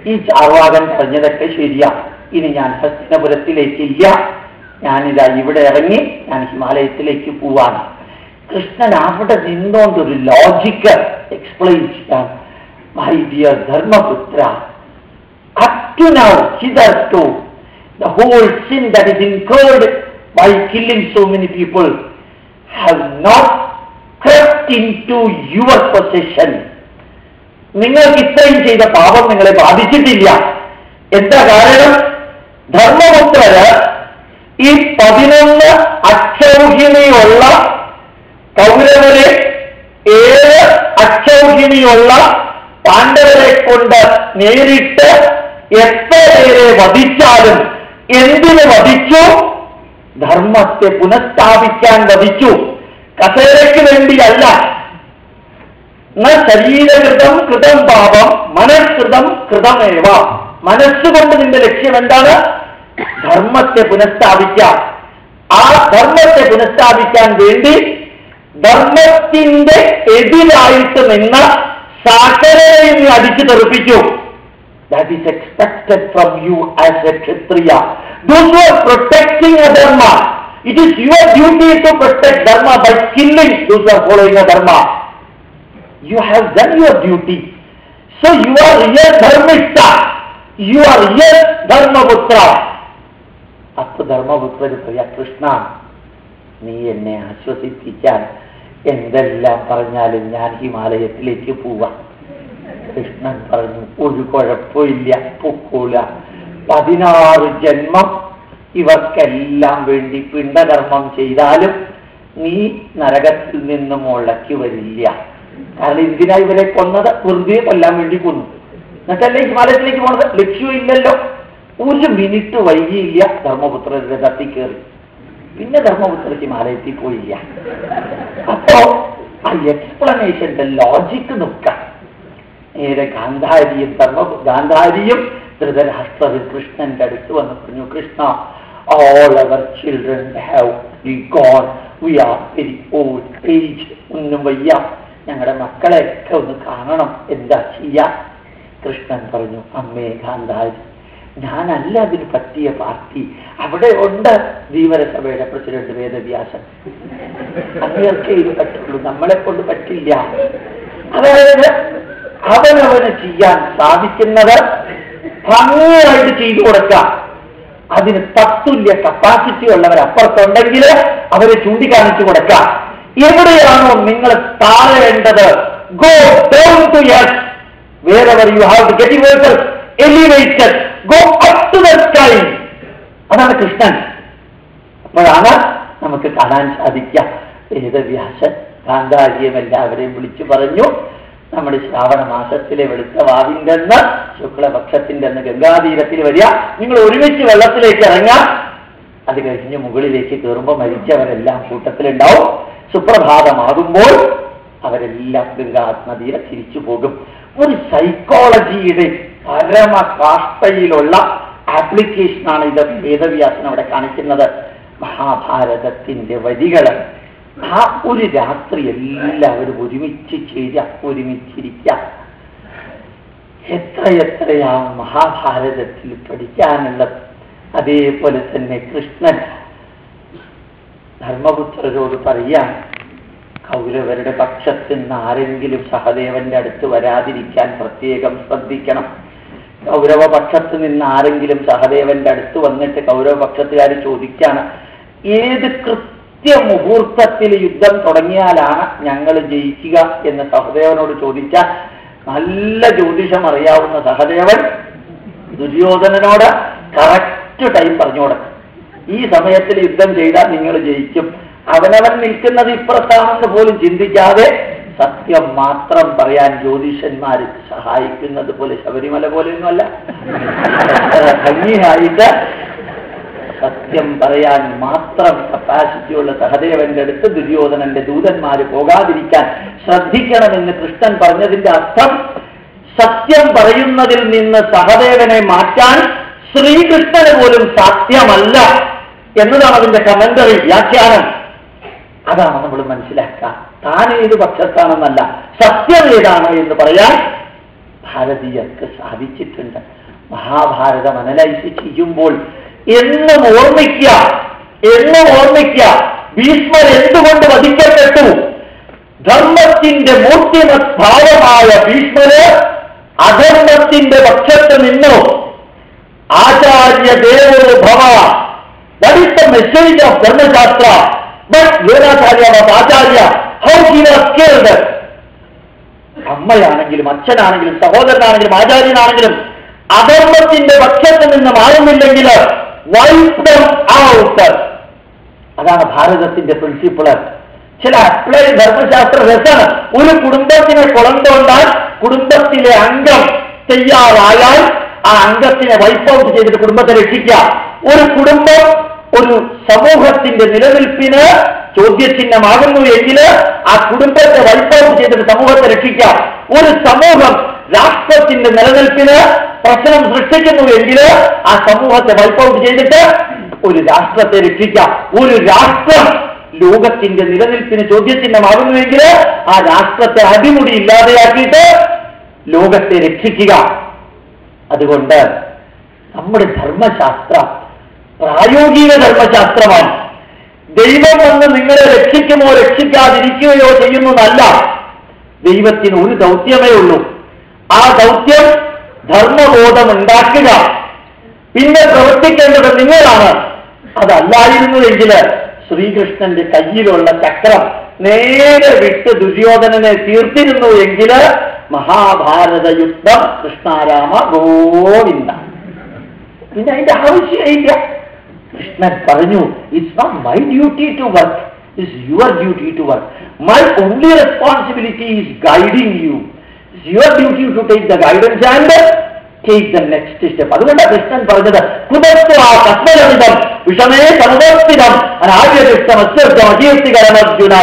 ഈ ചാർവാകൻ പറഞ്ഞതൊക്കെ ശരിയാ. ഇനി ഞാൻ ഹസ്തിനപുരത്തിലേക്കില്ല ഞാനിതാ ഇവിടെ ഇറങ്ങി ഞാൻ ഹിമാലയത്തിലേക്ക് പോവാണ്. കൃഷ്ണൻ അവിടെ നിന്നുകൊണ്ടൊരു ലോജിക്ക് എക്സ്പ്ലെയിൻ ചെയ്യാൻ my dear Dharmaputra up to now hitherto the whole sin that is incurred by killing so many people have not crept into your possession നിങ്ങൾക്ക് ഇത്രയും ചെയ്ത പാപം നിങ്ങളെ ബാധിച്ചിട്ടില്ല എന്താ കാരണം ധർമ്മപുത്രര് ഈ പതിനൊന്ന് അക്ഷൗഹിണിയുള്ള കൗരവരെ ഏഴ് അക്ഷൗഹിണിയുള്ള പാണ്ഡവരെ കൊണ്ട് നേരിട്ട് എത്ര പേരെ വധിച്ചാലും എന്തിന് വധിച്ചു? ധർമ്മത്തെ പുനഃസ്ഥാപിക്കാൻ വധിച്ചു. കസേരയ്ക്ക് വേണ്ടിയല്ല. ശരീരകൃതം കൃതം പാപം മനഃകൃതം കൃതമേവ. മനസ്സുകൊണ്ട് നിന്റെ ലക്ഷ്യം എന്താണ്? ധർമ്മത്തെ പുനഃസ്ഥാപിക്കാം ആ ധർമ്മത്തെ പുനഃസ്ഥാപിക്കാൻ വേണ്ടി ധർമ്മത്തിന്റെ എതിരായിട്ട് നിന്ന സാക്കരയെ നീ അടിച്ചു തെറിപ്പിച്ചു that is expected from you as a Kshatriya. Those who are protecting a dharma, it is your duty to protect dharma by killing those who are following a dharma. You have done your duty. So you are real dharmista. You are real dharmaputra. അപ്പൊ ധർമ്മപുത്രര് പറയാ കൃഷ്ണ നീ എന്നെ ആശ്വസിപ്പിക്കാൻ എന്തെല്ലാം പറഞ്ഞാലും ഞാൻ ഹിമാലയത്തിലേക്ക് പോവാം. കൃഷ്ണൻ പറഞ്ഞു ഒരു കുഴപ്പമില്ല പൊക്കൂല പതിനാറ് ജന്മം ഇവർക്കെല്ലാം വേണ്ടി പിണ്ടകർമ്മം ചെയ്താലും നീ നരകത്തിൽ നിന്നും മുളയ്ക്ക് വരില്ല. കാരണം എന്തിനാ ഇവരെ കൊന്നത്? വെറുതെ കൊല്ലാൻ വേണ്ടി കൊന്നു. എന്നിട്ടല്ലേ ഹിമാലയത്തിലേക്ക് പോണത്? ലക്ഷ്യമില്ലല്ലോ ഒരു മിനിറ്റ് വൈകിയില്ല ധർമ്മപുത്രരുടെ തട്ടി കയറി. പിന്നെ ധർമ്മപുത്രയ്ക്ക് മാല പോയില്ല. അപ്പോ ആ എക്സ്പ്ലനേഷന്റെ ലോജിക്ക് നോക്കാം. നേരെ ഗാന്ധാരിയും ധർമ്മ ഗാന്ധാരിയും ധൃതരാഷ്ട്രവിൽ കൃഷ്ണന്റെ അടുത്ത് വന്ന് പറഞ്ഞു Krishna all our children have we gone we are very old age ഒന്നും വയ്യ. ഞങ്ങളുടെ മക്കളെയൊക്കെ ഒന്ന് കാണണം. എന്താ ചെയ്യാ? കൃഷ്ണൻ പറഞ്ഞു അമ്മേ ഗാന്ധാരി ഞാനല്ല അതിന് പറ്റിയ പാർട്ടി. അവിടെ ഉണ്ട് ധീവരസഭയുടെ പ്രസിഡന്റ് വേദവ്യാസൻ. അങ്ങനെയൊക്കെ ഇത് പറ്റുള്ളൂ. നമ്മളെ കൊണ്ട് പറ്റില്ല. അതായത് അവനവന് ചെയ്യാൻ സാധിക്കുന്നത് ഭംഗിയായിട്ട് ചെയ്തു കൊടുക്കാം അതിന് തത്തുല്യ കപ്പാസിറ്റി ഉള്ളവർ അപ്പുറത്തുണ്ടെങ്കിൽ അവരെ ചൂണ്ടിക്കാണിച്ചു കൊടുക്കാം എവിടെയാണോ നിങ്ങൾ താഴേണ്ടത് go down to you have to get your elevated go up to the sky അതാണ് കൃഷ്ണൻ. അപ്പോഴാണ് നമുക്ക് കാണാൻ സാധിക്കുക. വേദവ്യാസൻ ഗാന്ധാരിയും എല്ലാവരെയും വിളിച്ചു പറഞ്ഞു നമ്മുടെ ശ്രാവണ മാസത്തിലെ വെളുത്ത വാവിന്റെ അന്ന് ശുക്ലപക്ഷത്തിന്റെ അന്ന് ഗംഗാതീരത്തിൽ വരിക. നിങ്ങൾ ഒരുമിച്ച് വെള്ളത്തിലേക്ക് ഇറങ്ങാം അത് കഴിഞ്ഞ് മുകളിലേക്ക് കയറുമ്പോൾ മരിച്ചവരെല്ലാം കൂട്ടത്തിലുണ്ടാവും. സുപ്രഭാതമാകുമ്പോൾ അവരെല്ലാം ഗംഗാത്മതീരെ തിരിച്ചു പോകും. ഒരു സൈക്കോളജിയുടെ പരമകാഷ്ടയിലുള്ള ആപ്ലിക്കേഷനാണ് ഇത്. വേദവ്യാസൻ അവിടെ കാണിക്കുന്നത്. മഹാഭാരതത്തിന്റെ വരികൾ ആ ഒരു രാത്രി എല്ലാവരും ഒരുമിച്ച് ചേരുക ഒരുമിച്ചിരിക്കുക. എത്ര എത്രയാണ് മഹാഭാരതത്തിൽ പഠിക്കാനുള്ളത്. അതേപോലെ തന്നെ കൃഷ്ണൻ ധർമ്മപുത്രരോട് പറയാൻ കൗരവരുടെ പക്ഷത്തിൽ നിന്ന് ആരെങ്കിലും സഹദേവന്റെ അടുത്ത് വരാതിരിക്കാൻ പ്രത്യേകം ശ്രദ്ധിക്കണം. കൗരവ പക്ഷത്ത് നിന്ന് ആരെങ്കിലും സഹദേവന്റെ അടുത്ത് വന്നിട്ട് കൗരവപക്ഷത്തുകാർ ചോദിക്കാണ് ഏത് കൃത്യ മുഹൂർത്തത്തിൽ യുദ്ധം തുടങ്ങിയാലാണ് ഞങ്ങൾ ജയിക്കുക എന്ന് സഹദേവനോട് ചോദിച്ച നല്ല ജ്യോതിഷം അറിയാവുന്ന സഹദേവൻ ദുര്യോധനനോട് കറക്റ്റ് ടൈം പറഞ്ഞു കൊടുക്കും. ഈ സമയത്തിൽ യുദ്ധം ചെയ്താൽ നിങ്ങൾ ജയിക്കും. അവനവൻ നിൽക്കുന്നത് ഇപ്പുറത്താണെന്ന് പോലും ചിന്തിക്കാതെ സത്യം മാത്രം പറയാൻ ജ്യോതിഷന്മാർ സഹായിക്കുന്നത് പോലെ ശബരിമല പോലെയൊന്നുമല്ല. ഭംഗിയായിട്ട് സത്യം പറയാൻ മാത്രം കപ്പാസിറ്റിയുള്ള സഹദേവന്റെ അടുത്ത് ദുര്യോധനന്റെ ദൂതന്മാര് പോകാതിരിക്കാൻ ശ്രദ്ധിക്കണമെന്ന് കൃഷ്ണൻ പറഞ്ഞതിന്റെ അർത്ഥം സത്യം പറയുന്നതിൽ നിന്ന് സഹദേവനെ മാറ്റാൻ ശ്രീകൃഷ്ണന് പോലും സാധ്യമല്ല എന്നതാണ് അതിന്റെ കമന്ററി വ്യാഖ്യാനം. അതാണ് നമ്മൾ മനസ്സിലാക്കുക. താൻ ഏത് പക്ഷത്താണെന്നല്ല സത്യം ഏതാണ് എന്ന് പറയാൻ ഭാരതീയർക്ക് സാധിച്ചിട്ടുണ്ട്. മഹാഭാരതം അനലൈസ് ചെയ്യുമ്പോൾ എന്നും ഓർമ്മിക്കുക എന്നും ഓർമ്മിക്കുക. ഭീഷ്മർ എന്തുകൊണ്ട് വധിക്കപ്പെട്ടു? ധർമ്മത്തിന്റെ മൂർത്തിമത് ഭാവമായ ഭീഷ്മര് അധർമ്മത്തിന്റെ പക്ഷത്ത് നിന്നു. ആചാര്യ ദേവോ ഭവ that message of Dharmashastra Acharya how he was cared അമ്മയാണെങ്കിലും അച്ഛനാണെങ്കിലും സഹോദരനാണെങ്കിലും ആചാര്യനാണെങ്കിലും അധർമ്മത്തിന്റെ പക്ഷത്ത് നിന്ന് മാറുന്നില്ലെങ്കിൽ അതാണ് ഭാരതത്തിന്റെ പ്രിൻസിപ്പിൾ ചില അപ്ലൈ ധർമ്മശാസ്ത്ര രസാണ് ഒരു കുടുംബത്തിനെ കുളം കുടുംബത്തിലെ അംഗം തയ്യാറായാൽ ആ അംഗത്തിനെ വൈപ്പ് ഔട്ട് ചെയ്തിട്ട് കുടുംബത്തെ രക്ഷിക്കുക. ഒരു കുടുംബം ഒരു സമൂഹത്തിന്റെ നിലനിൽപ്പിന് ചോദ്യചിഹ്നമാകുന്നു എങ്കിൽ ആ കുടുംബത്തെ ഔട്ട് ചെയ്തിട്ട് സമൂഹത്തെ രക്ഷിക്കാം. ഒരു സമൂഹം രാഷ്ട്രത്തിന്റെ നിലനിൽപ്പിന് പ്രശ്നം സൃഷ്ടിക്കുന്നു എങ്കിൽ ആ സമൂഹത്തെ ഔട്ട് ചെയ്തിട്ട് ഒരു രാഷ്ട്രത്തെ രക്ഷിക്കാം. ഒരു രാഷ്ട്രം ലോകത്തിന്റെ നിലനിൽപ്പിന് ചോദ്യചിഹ്നമാകുന്നുവെങ്കിൽ ആ രാഷ്ട്രത്തെ അടിമുടി ഇല്ലാതെയാക്കിയിട്ട് ലോകത്തെ രക്ഷിക്കുക. അതുകൊണ്ട് നമ്മുടെ ധർമ്മശാസ്ത്രം പ്രായോഗിക ധർമ്മശാസ്ത്രമാണ്. ദൈവം വന്ന് നിങ്ങളെ രക്ഷിക്കുമോ രക്ഷിക്കാതിരിക്കുകയോ ചെയ്യുന്നതല്ല. ദൈവത്തിന് ഒരു ദൗത്യമേ ഉള്ളൂ. ആ ദൗത്യം ധർമ്മബോധം ഉണ്ടാക്കുക പിന്നെ പ്രവർത്തിക്കേണ്ടത് നിങ്ങളാണ്. അതല്ലായിരുന്നു എങ്കിൽ ശ്രീകൃഷ്ണന്റെ കയ്യിലുള്ള ചക്രം നേരെ വിട്ട് ദുര്യോധനനെ തീർത്തിരുന്നു എങ്കിൽ മഹാഭാരത യുദ്ധം കൃഷ്ണാരാമ ഗോവിന്ദ. പിന്നെ അതിന്റെ ആവശ്യമില്ല. കൃഷ്ണൻ പറഞ്ഞു it's not my duty to work it's your duty to work my only responsibility is guiding you it's your duty to take the guidance and take the next step അതുകൊണ്ട് കൃഷ്ണൻ പറഞ്ഞത് കുതത്വ കസ്മരമിതം വിഷമേ സർവസ്ഥിതം അനാര്യകൃഷ്ണം അസ്വർഗം അകീർത്തികരം അർജുന.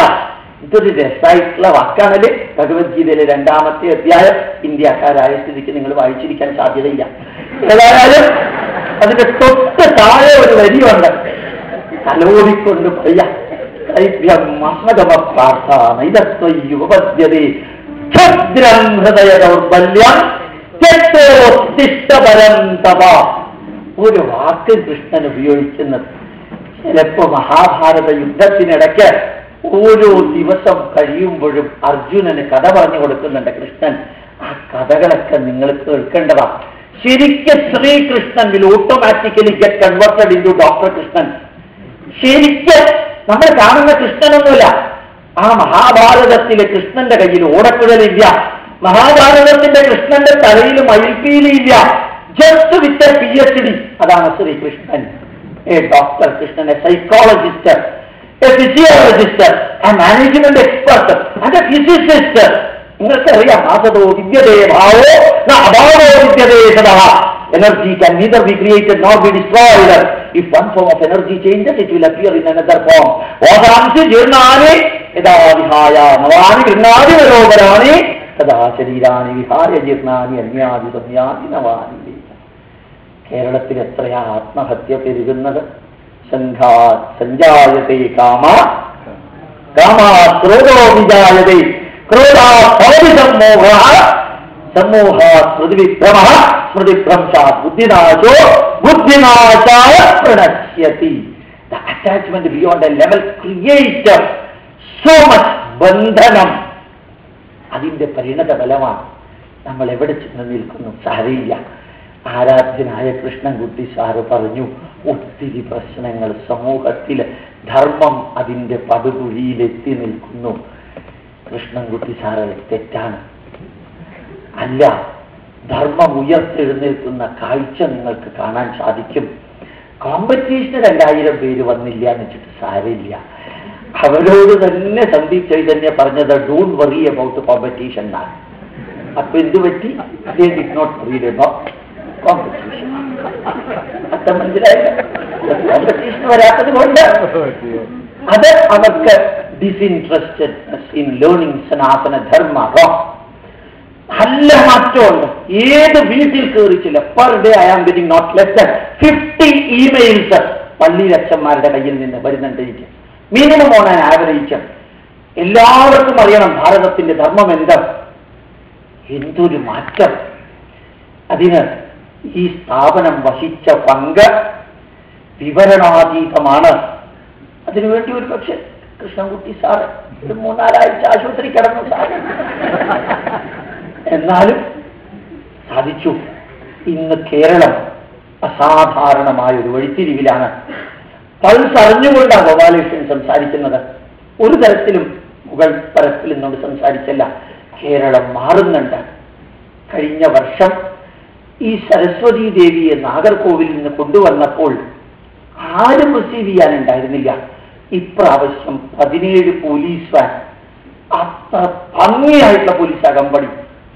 ഇതൊരു രസമായിട്ടുള്ള വാക്കാണല്ലേ? ഭഗവത്ഗീതയിലെ രണ്ടാമത്തെ അധ്യായം ഇന്ത്യക്കാരായ സ്ഥിതിക്ക് നിങ്ങൾ വായിച്ചിരിക്കാൻ സാധ്യതയില്ല. ഏതായാലും അതിന്റെ തൊട്ട് താഴെ ഒരു വരിയുണ്ട് തലോടിക്കൊണ്ട് ഒരു വാക്ക് കൃഷ്ണൻ ഉപയോഗിക്കുന്നത് ചിലപ്പോ മഹാഭാരത യുദ്ധത്തിനിടയ്ക്ക് ഓരോ ദിവസം കഴിയുമ്പോഴും അർജുനന് കഥ പറഞ്ഞു കൊടുക്കുന്നുണ്ട് കൃഷ്ണൻ. ആ കഥകളൊക്കെ നിങ്ങൾ കേൾക്കേണ്ടതാ ശരിക്കും Sreekrishnan will automatically get converted into doctor Krishnan. ശരിക്കും നമ്മൾ കാണുന്ന കൃഷ്ണനൊന്നുമില്ല. ആ മഹാഭാരതത്തിലെ കൃഷ്ണന്റെ കയ്യിൽ ഓടക്കുഴലില്ല. മഹാഭാരതത്തിന്റെ കൃഷ്ണന്റെ തലയിൽ മയിൽപ്പീലിയില്ല. Just with a P H D അതാണ് Sreekrishnan. A doctor Krishnan a psychologist a physiologist a management expert and physicist നിങ്ങൾക്കറിയാം ആസതോ വിദ്യതേ ഭാവോ അഭാവോ വിദ്യതേ സദാ Energy can neither be created nor be destroyed. If one form of energy changes, it will appear in another form. ഓതാംസി ജീർണാനി യഥാ വിഹായ. നവാനി ഗൃഹാതി മനോഹരാണി. തഥാ ശരീരാണി വിഹായ ജീർണാനി അന്യാദി സന്യാദി നവാനി. കേരളത്തിൽ എത്രയാ ആത്മഹത്യ പെരുകുന്നത്? സംഘാ സഞ്ജായതേ കാമ. കാമാ ക്രോധോ വിജായതേ. ക്രോധാ ഭവതി സമ്മോഹ സമൂഹ സ്മൃതിവിഭ്രമ സ്മൃതിഭ്രംശാ ബുദ്ധിനാശോ ബുദ്ധിനാശായ പ്രണശ്യതി. The beyond a level creates so much ബന്ധനം. അതിന്റെ പരിണത ഫലമാണ് നമ്മൾ എവിടെ ചെന്ന് നിൽക്കുന്നു? സാരയില്ല ആരാധ്യനായ കൃഷ്ണൻകുട്ടി സാറ് പറഞ്ഞു ഒത്തിരി പ്രശ്നങ്ങൾ സമൂഹത്തിൽ ധർമ്മം അതിന്റെ പടുകുഴിയിലെത്തി നിൽക്കുന്നു. കൃഷ്ണൻകുട്ടി സാറ് തെറ്റാണ്. അല്ല ധർമ്മം ഉയർത്തെഴുന്നേൽക്കുന്ന കാഴ്ച നിങ്ങൾക്ക് കാണാൻ സാധിക്കും. കോമ്പറ്റീഷന് രണ്ടായിരം പേര് വന്നില്ല എന്ന് വെച്ചിട്ട് സാരമില്ല. അവരോട് തന്നെ സന്ദീപ് ചൈതന്യ പറഞ്ഞത് ഡോണ്ട് വറി അബൌട്ട് കോമ്പറ്റീഷൻ എന്നാണ് അപ്പൊ എന്ത് പറ്റി? They did not read about competition അത്ര മനസ്സിലായില്ല? കോമ്പറ്റീഷൻ വരാത്തത് കൊണ്ട് അത് അവർക്ക് ഡിസിൻട്രസ്റ്റഡ് ഇൻ ലേണിംഗ് സനാതന ധർമ്മ നല്ല മാറ്റമുണ്ട്. ഏത് വീട്ടിൽ കയറിച്ചില്ല per day I am getting not less fifty emails പള്ളിയിലച്ഛന്മാരുടെ കയ്യിൽ നിന്ന് വരുന്നുണ്ട് എനിക്ക്. മിനിമം ഓൺ ആൻ ആവറേജ് എല്ലാവർക്കും അറിയണം ഭാരതത്തിന്റെ ധർമ്മം എന്താ? എന്തൊരു മാറ്റം? അതിന് ഈ സ്ഥാപനം വഹിച്ച പങ്ക് വിവരണാതീതമാണ്. അതിനുവേണ്ടി ഒരു പക്ഷെ കൃഷ്ണൻകുട്ടി സാറ് ഒരു മൂന്നാലാഴ്ച ആശുപത്രി കിടന്നു സാറ്. എന്നാലും സാധിച്ചു. ഇന്ന് കേരളം അസാധാരണമായ ഒരു വഴിത്തിരിവിലാണ്. പൾസ് അറിഞ്ഞുകൊണ്ടാണ് ഗോപാലകൃഷ്ണൻ സംസാരിക്കുന്നത്. ഒരു തരത്തിലും മുഗൾ പരത്തിൽ നിന്നോട് സംസാരിച്ചല്ല. കേരളം മാറുന്നുണ്ട്. കഴിഞ്ഞ വർഷം ഈ സരസ്വതി ദേവിയെ നാഗർകോവിലിൽ നിന്ന് കൊണ്ടുവന്നപ്പോൾ ആരും റിസീവ് ചെയ്യാനുണ്ടായിരുന്നില്ല. ഇപ്രാവശ്യം പതിനേഴ് പോലീസ് വാൻ അത്ര ഭംഗിയായിട്ടുള്ള പോലീസ് അകമ്പടി.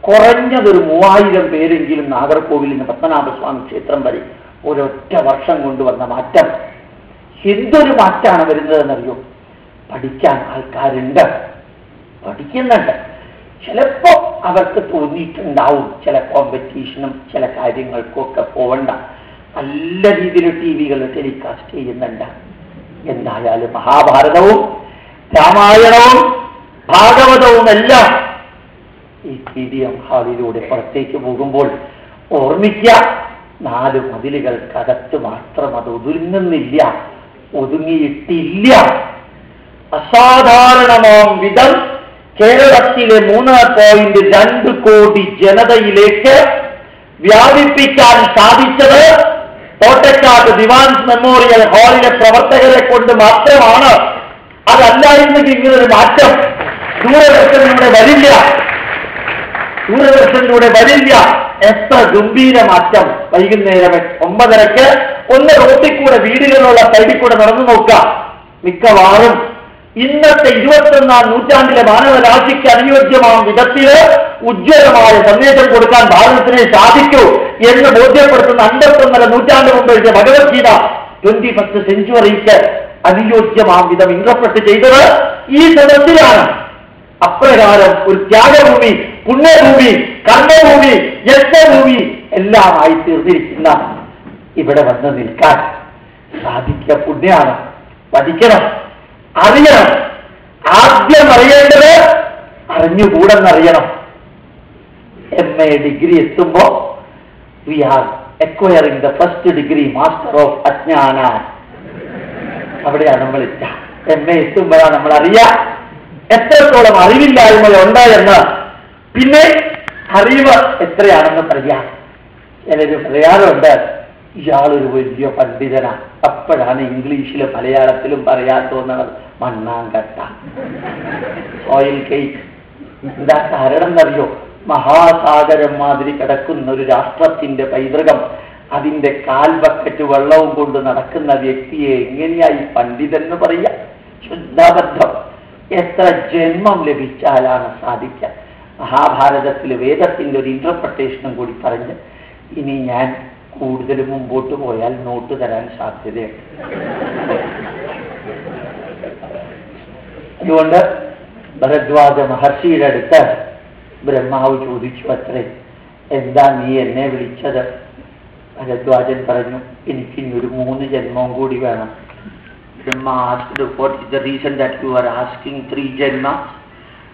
കുറഞ്ഞതൊരു മൂവായിരം പേരെങ്കിലും നാഗർകോവിൽ നിന്ന് പത്മനാഭസ്വാമി ക്ഷേത്രം വരെ ഒരൊറ്റ വർഷം കൊണ്ടുവന്ന മാറ്റം. എന്തൊരു മാറ്റാണ് വരുന്നതെന്നറിയോ? പഠിക്കാൻ ആൾക്കാരുണ്ട്. പഠിക്കുന്നുണ്ട്. ചിലപ്പോ അവർക്ക് തോന്നിയിട്ടുണ്ടാവും ചില കോമ്പറ്റീഷനും ചില കാര്യങ്ങൾക്കും ഒക്കെ പോവണ്ട. നല്ല രീതിയിൽ ടി വികൾ ടെലികാസ്റ്റ് ചെയ്യുന്നുണ്ട്. എന്തായാലും മഹാഭാരതവും രാമായണവും ഭാഗവതവും എല്ലാം ഈ പി ഡി എം ഹാളിലൂടെ പുറത്തേക്ക് പോകുമ്പോൾ ഓർമ്മിക്കുക നാല് മതിലുകൾക്കകത്ത് മാത്രം അത് ഒതുങ്ങുന്നില്ല ഒതുങ്ങിയിട്ടില്ല. അസാധാരണമാം വിധം കേരളത്തിലെ മൂന്ന് പോയിന്റ് രണ്ട് കോടി ജനതയിലേക്ക് വ്യാപിപ്പിക്കാൻ സാധിച്ചത് തോട്ടക്കാട് ദിവാൻസ് മെമ്മോറിയൽ ഹാളിലെ പ്രവർത്തകരെ കൊണ്ട് മാത്രമാണ് അതല്ലായിരുന്നെങ്കിൽ ഇങ്ങനൊരു മാറ്റം. ദൂരദർശനിലൂടെ വരില്ല. ദൂരദർശനിലൂടെ വരില്ല. എത്ര ഗംഭീര മാറ്റം. വൈകുന്നേരം ഒമ്പതരക്ക് ഒന്ന് റോട്ടിൽ കൂടെ വീടുകളിലുള്ള സൈഡിൽ കൂടെ നടന്നു നോക്കാം. മിക്കവാറും ഇന്നത്തെ ഇരുപത്തൊന്നാം നൂറ്റാണ്ടിലെ മാനവരാശിക്ക് അനുയോജ്യമാം വിധത്തിൽ ഉജ്ജ്വലമായ സന്ദേശം കൊടുക്കാൻ ഭാരതത്തിന് സാധിക്കൂ എന്ന് ബോധ്യപ്പെടുത്തുന്ന അൻപത്തൊന്നര നൂറ്റാണ്ട് മുമ്പ് എഴുതിയ ഭഗവത്ഗീത ട്വന്റി ഫസ്റ്റ് സെഞ്ചുറിക്ക് അനുയോജ്യമാം വിധം ഇന്റർപ്രറ്റ് ചെയ്തത് ഈ സദസ്സിലാണ് അപ്രകാരം ഒരു ത്യാഗഭൂമി പുണ്യഭൂമി കർമ്മഭൂമി യജ്ഞഭൂമി എല്ലാമായി തീർന്നിരിക്കുന്ന ഇവിടെ വന്ന് നിൽക്കാൻ സാധിക്കുക പുണ്യാണ്. പഠിക്കണം. അറിയണം. ആദ്യം അറിയേണ്ടത് അറിഞ്ഞുകൂടെന്നറിയണം. എം എ ഡിഗ്രി എത്തുമ്പോ we are acquiring the first degree master of അജ്ഞാന അവിടെയാണ് നമ്മൾ എത്തുക. എം എ എത്തുമ്പോഴാണ് നമ്മൾ അറിയാം എത്രത്തോളം അറിവില്ലായ്മ എന്ന് പിന്നെ അറിവ് എത്രയാണെന്ന് പറയാം ചിലര് പറയാറുണ്ട് ഇയാളൊരു വലിയ പണ്ഡിതനാ. അപ്പോഴാണ് ഇംഗ്ലീഷിലും മലയാളത്തിലും പറയാൻ തോന്നണത്. മണ്ണാങ്കട്ട. ഓയിൽ കേക്ക് എന്താ കാരണം എന്നറിയോ മഹാസാഗരം മാതിരി കിടക്കുന്ന ഒരു രാഷ്ട്രത്തിന്റെ പൈതൃകം. അതിന്റെ കാൽ ബക്കറ്റ് വെള്ളവും കൊണ്ട് നടക്കുന്ന വ്യക്തിയെ എങ്ങനെയായി പണ്ഡിതൻ എന്ന് പറയുക ശുദ്ധബദ്ധം. എത്ര ജന്മം ലഭിച്ചാലാണ് സാധിക്കുക? മഹാഭാരതത്തിൽ വേദത്തിന്റെ ഒരു ഇന്റർപ്രട്ടേഷനും കൂടി പറഞ്ഞ്. ഇനി ഞാൻ കൂടുതൽ മുമ്പോട്ട് പോയാൽ നോട്ട് തരാൻ സാധ്യതയുണ്ട്. അതുകൊണ്ട് ഭരദ്വാജ മഹർഷിയുടെ അടുത്ത് ബ്രഹ്മാവ് ചോദിച്ചു അത്രേ എന്താ നീ എന്നെ വിളിച്ചത്? ഭരദ്വാജൻ പറഞ്ഞു എനിക്ക് ഇനി ഒരു മൂന്ന് ജന്മവും കൂടി വേണം. Brahma asked the reason that you are you three ജന്മ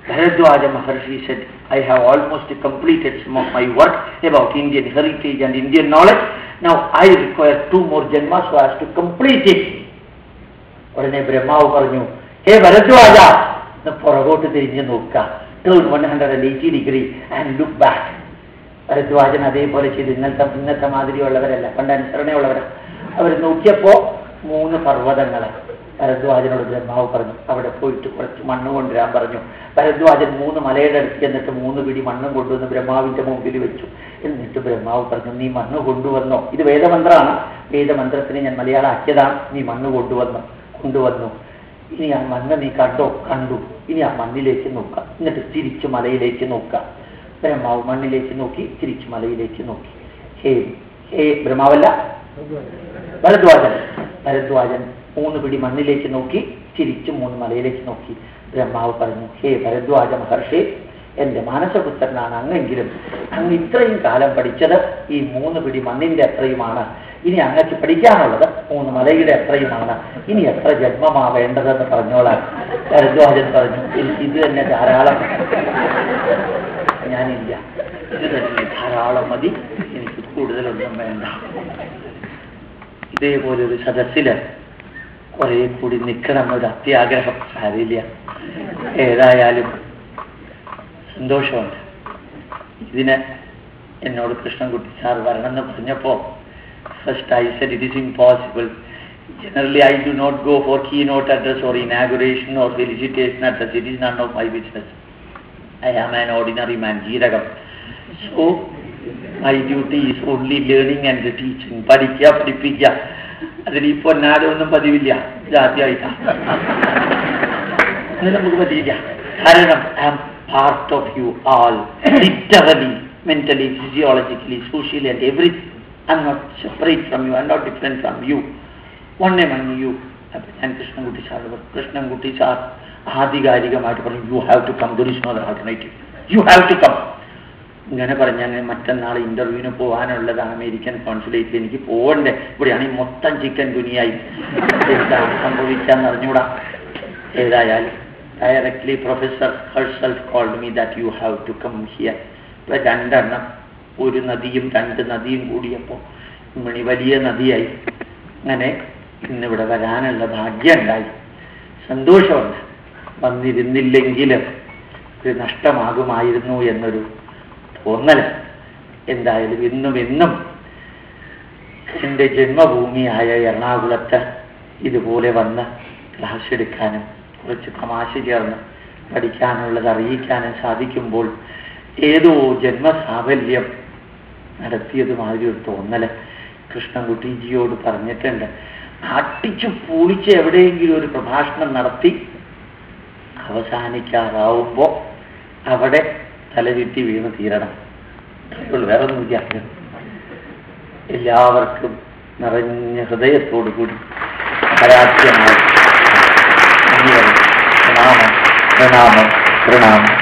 Bharadwaja Maharshi said, I have almost completed some of my work about Indian heritage and Indian knowledge. Now I require two more janmas so as to complete it. ഉടനെ ബ്രഹ്മാവ് പറഞ്ഞു ഹേ ഭരദ്വാജ പുറകോട്ട് തിരിഞ്ഞു നോക്കുക turn one hundred and eighty degree and look back Bharadwajan അതേപോലെ ചെയ്ത് ഇന്നത്തെ ഇന്നത്തെ മാതിരിയുള്ളവരല്ല പണ്ട് അനുസരണയുള്ളവരാണ് അവർ നോക്കിയപ്പോ മൂന്ന് പർവതങ്ങൾ ഭരദ്വാജനോട് ബ്രഹ്മാവ് പറഞ്ഞു. അവിടെ പോയിട്ട് കുറച്ച് മണ്ണ് കൊണ്ടുവരാൻ പറഞ്ഞു. ഭരദ്വാജൻ മൂന്ന് മലയുടെ അടുത്ത് എന്നിട്ട് മൂന്ന് പിടി മണ്ണും കൊണ്ടുവന്ന് ബ്രഹ്മാവിന്റെ മുമ്പിൽ വെച്ചു. എന്നിട്ട് ബ്രഹ്മാവ് പറഞ്ഞു നീ മണ്ണ് കൊണ്ടുവന്നോ? ഇത് വേദമന്ത്രമാണ്. വേദമന്ത്രത്തിന് ഞാൻ മലയാളാക്കിയതാണ്. നീ മണ്ണ് കൊണ്ടുവന്നു? കൊണ്ടുവന്നു. ഇനി ആ മണ്ണ് നീ കണ്ടോ? കണ്ടു. ഇനി ആ മണ്ണിലേക്ക് നോക്കാം. എന്നിട്ട് തിരിച്ചു മലയിലേക്ക് നോക്കാം. ബ്രഹ്മാവ് മണ്ണിലേക്ക് നോക്കി തിരിച്ചു മലയിലേക്ക് നോക്കി. ഹേ ഹേ ബ്രഹ്മാവല്ല? ഭരദ്വാജൻ. ഭരദ്വാജൻ മൂന്ന് പിടി മണ്ണിലേക്ക് നോക്കി തിരിച്ചു മൂന്ന് മലയിലേക്ക് നോക്കി. ബ്രഹ്മാവ് പറഞ്ഞു ഹേ ഭരദ്വാജ മഹർഷി എന്റെ മാനസപുത്രനാണ് അങ്ങെങ്കിലും അങ്ങ് ഇത്രയും കാലം പഠിച്ചത് ഈ മൂന്ന് പിടി മണ്ണിന്റെ അത്രയുമാണ്. ഇനി അങ്ങക്ക് പഠിക്കാനുള്ളത് മൂന്ന് മലയുടെ അത്രയുമാണ്. ഇനി എത്ര ജന്മമാ വേണ്ടതെന്ന് പറഞ്ഞോളാൻ ഭരദ്വാജൻ പറഞ്ഞു ഇത് തന്നെ ധാരാളം. ഞാനില്ല ഇത് തന്നെ ധാരാളം മതി. എനിക്ക് കൂടുതലൊന്നും വേണ്ട. ഇതേപോലെ ഒരു കുറെ കൂടി നിൽക്കണം ഒരു അത്യാഗ്രഹം. സാരില്ല ഏതായാലും സന്തോഷമുണ്ട്. ഇതിന് എന്നോട് കൃഷ്ണൻകുട്ടി സാർ വരണം എന്ന് പറഞ്ഞപ്പോ first I said it is impossible generally I do not go for keynote address or inauguration or felicitation address it is none of my business I am an ordinary man ജീരകം. So my duty is only learning and teaching പഠിക്കുക പഠിപ്പിക്കുക. അതിൽ ഈ പൊന്നാരൊന്നും പതിവില്ല. ഇതാദ്യമായിട്ടാ അത് നമുക്ക് പറ്റിയില്ല. കാരണം I am part of you literally mentally, physiologically, socially, and everything. Krishnankutty sir Krishnankutty sir ആധികാരികമായിട്ട് പറഞ്ഞു you have to come there is alternative you have to come ഇങ്ങനെ പറഞ്ഞ അങ്ങനെ മറ്റന്നാൾ ഇന്റർവ്യൂവിന് പോകാനുള്ളതാണ് അമേരിക്കൻ കോൺസുലേറ്റിൽ എനിക്ക് പോകണ്ടേ ഇവിടെയാണ് ഈ മൊത്തം ചിക്കൻ തുനിയായി എന്താണ് സംഭവിക്കാന്ന് അറിഞ്ഞൂടാ ഏതായാലും directly professor herself called me that you have to come here ഇപ്പൊ രണ്ടെണ്ണം ഒരു നദിയും രണ്ട് നദിയും കൂടിയപ്പോൾ മണി വലിയ നദിയായി. അങ്ങനെ ഇന്നിവിടെ വരാനുള്ള ഭാഗ്യം ഉണ്ടായി. സന്തോഷമുണ്ട്. വന്നിരുന്നില്ലെങ്കിലും നഷ്ടമാകുമായിരുന്നു എന്നൊരു തോന്നൽ എന്തായാലും ഇന്നും ഇന്നും എന്റെ ജന്മഭൂമിയായ എറണാകുളത്ത് ഇതുപോലെ വന്ന് ക്ലാസ് എടുക്കാനും കുറച്ച് തമാശ ചേർന്ന് പഠിക്കാനുള്ളത് അറിയിക്കാനും സാധിക്കുമ്പോൾ ഏതോ ജന്മസാഫല്യം നടത്തിയതുമാതിരി ഒരു തോന്നൽ കൃഷ്ണൻകുട്ടിജിയോട് പറഞ്ഞിട്ടുണ്ട്. അട്ടിച്ചു പൂളിച്ച് എവിടെയെങ്കിലും ഒരു പ്രഭാഷണം നടത്തി അവസാനിക്കാറാവുമ്പോൾ അവിടെ തലചുറ്റി വീണ് തീരണം വേറെ ഒന്നുമില്ല എല്ലാവർക്കും നിറഞ്ഞ ഹൃദയത്തോടു കൂടി പരാജയമായി. പ്രണാമം പ്രണാമം പ്രണാമം.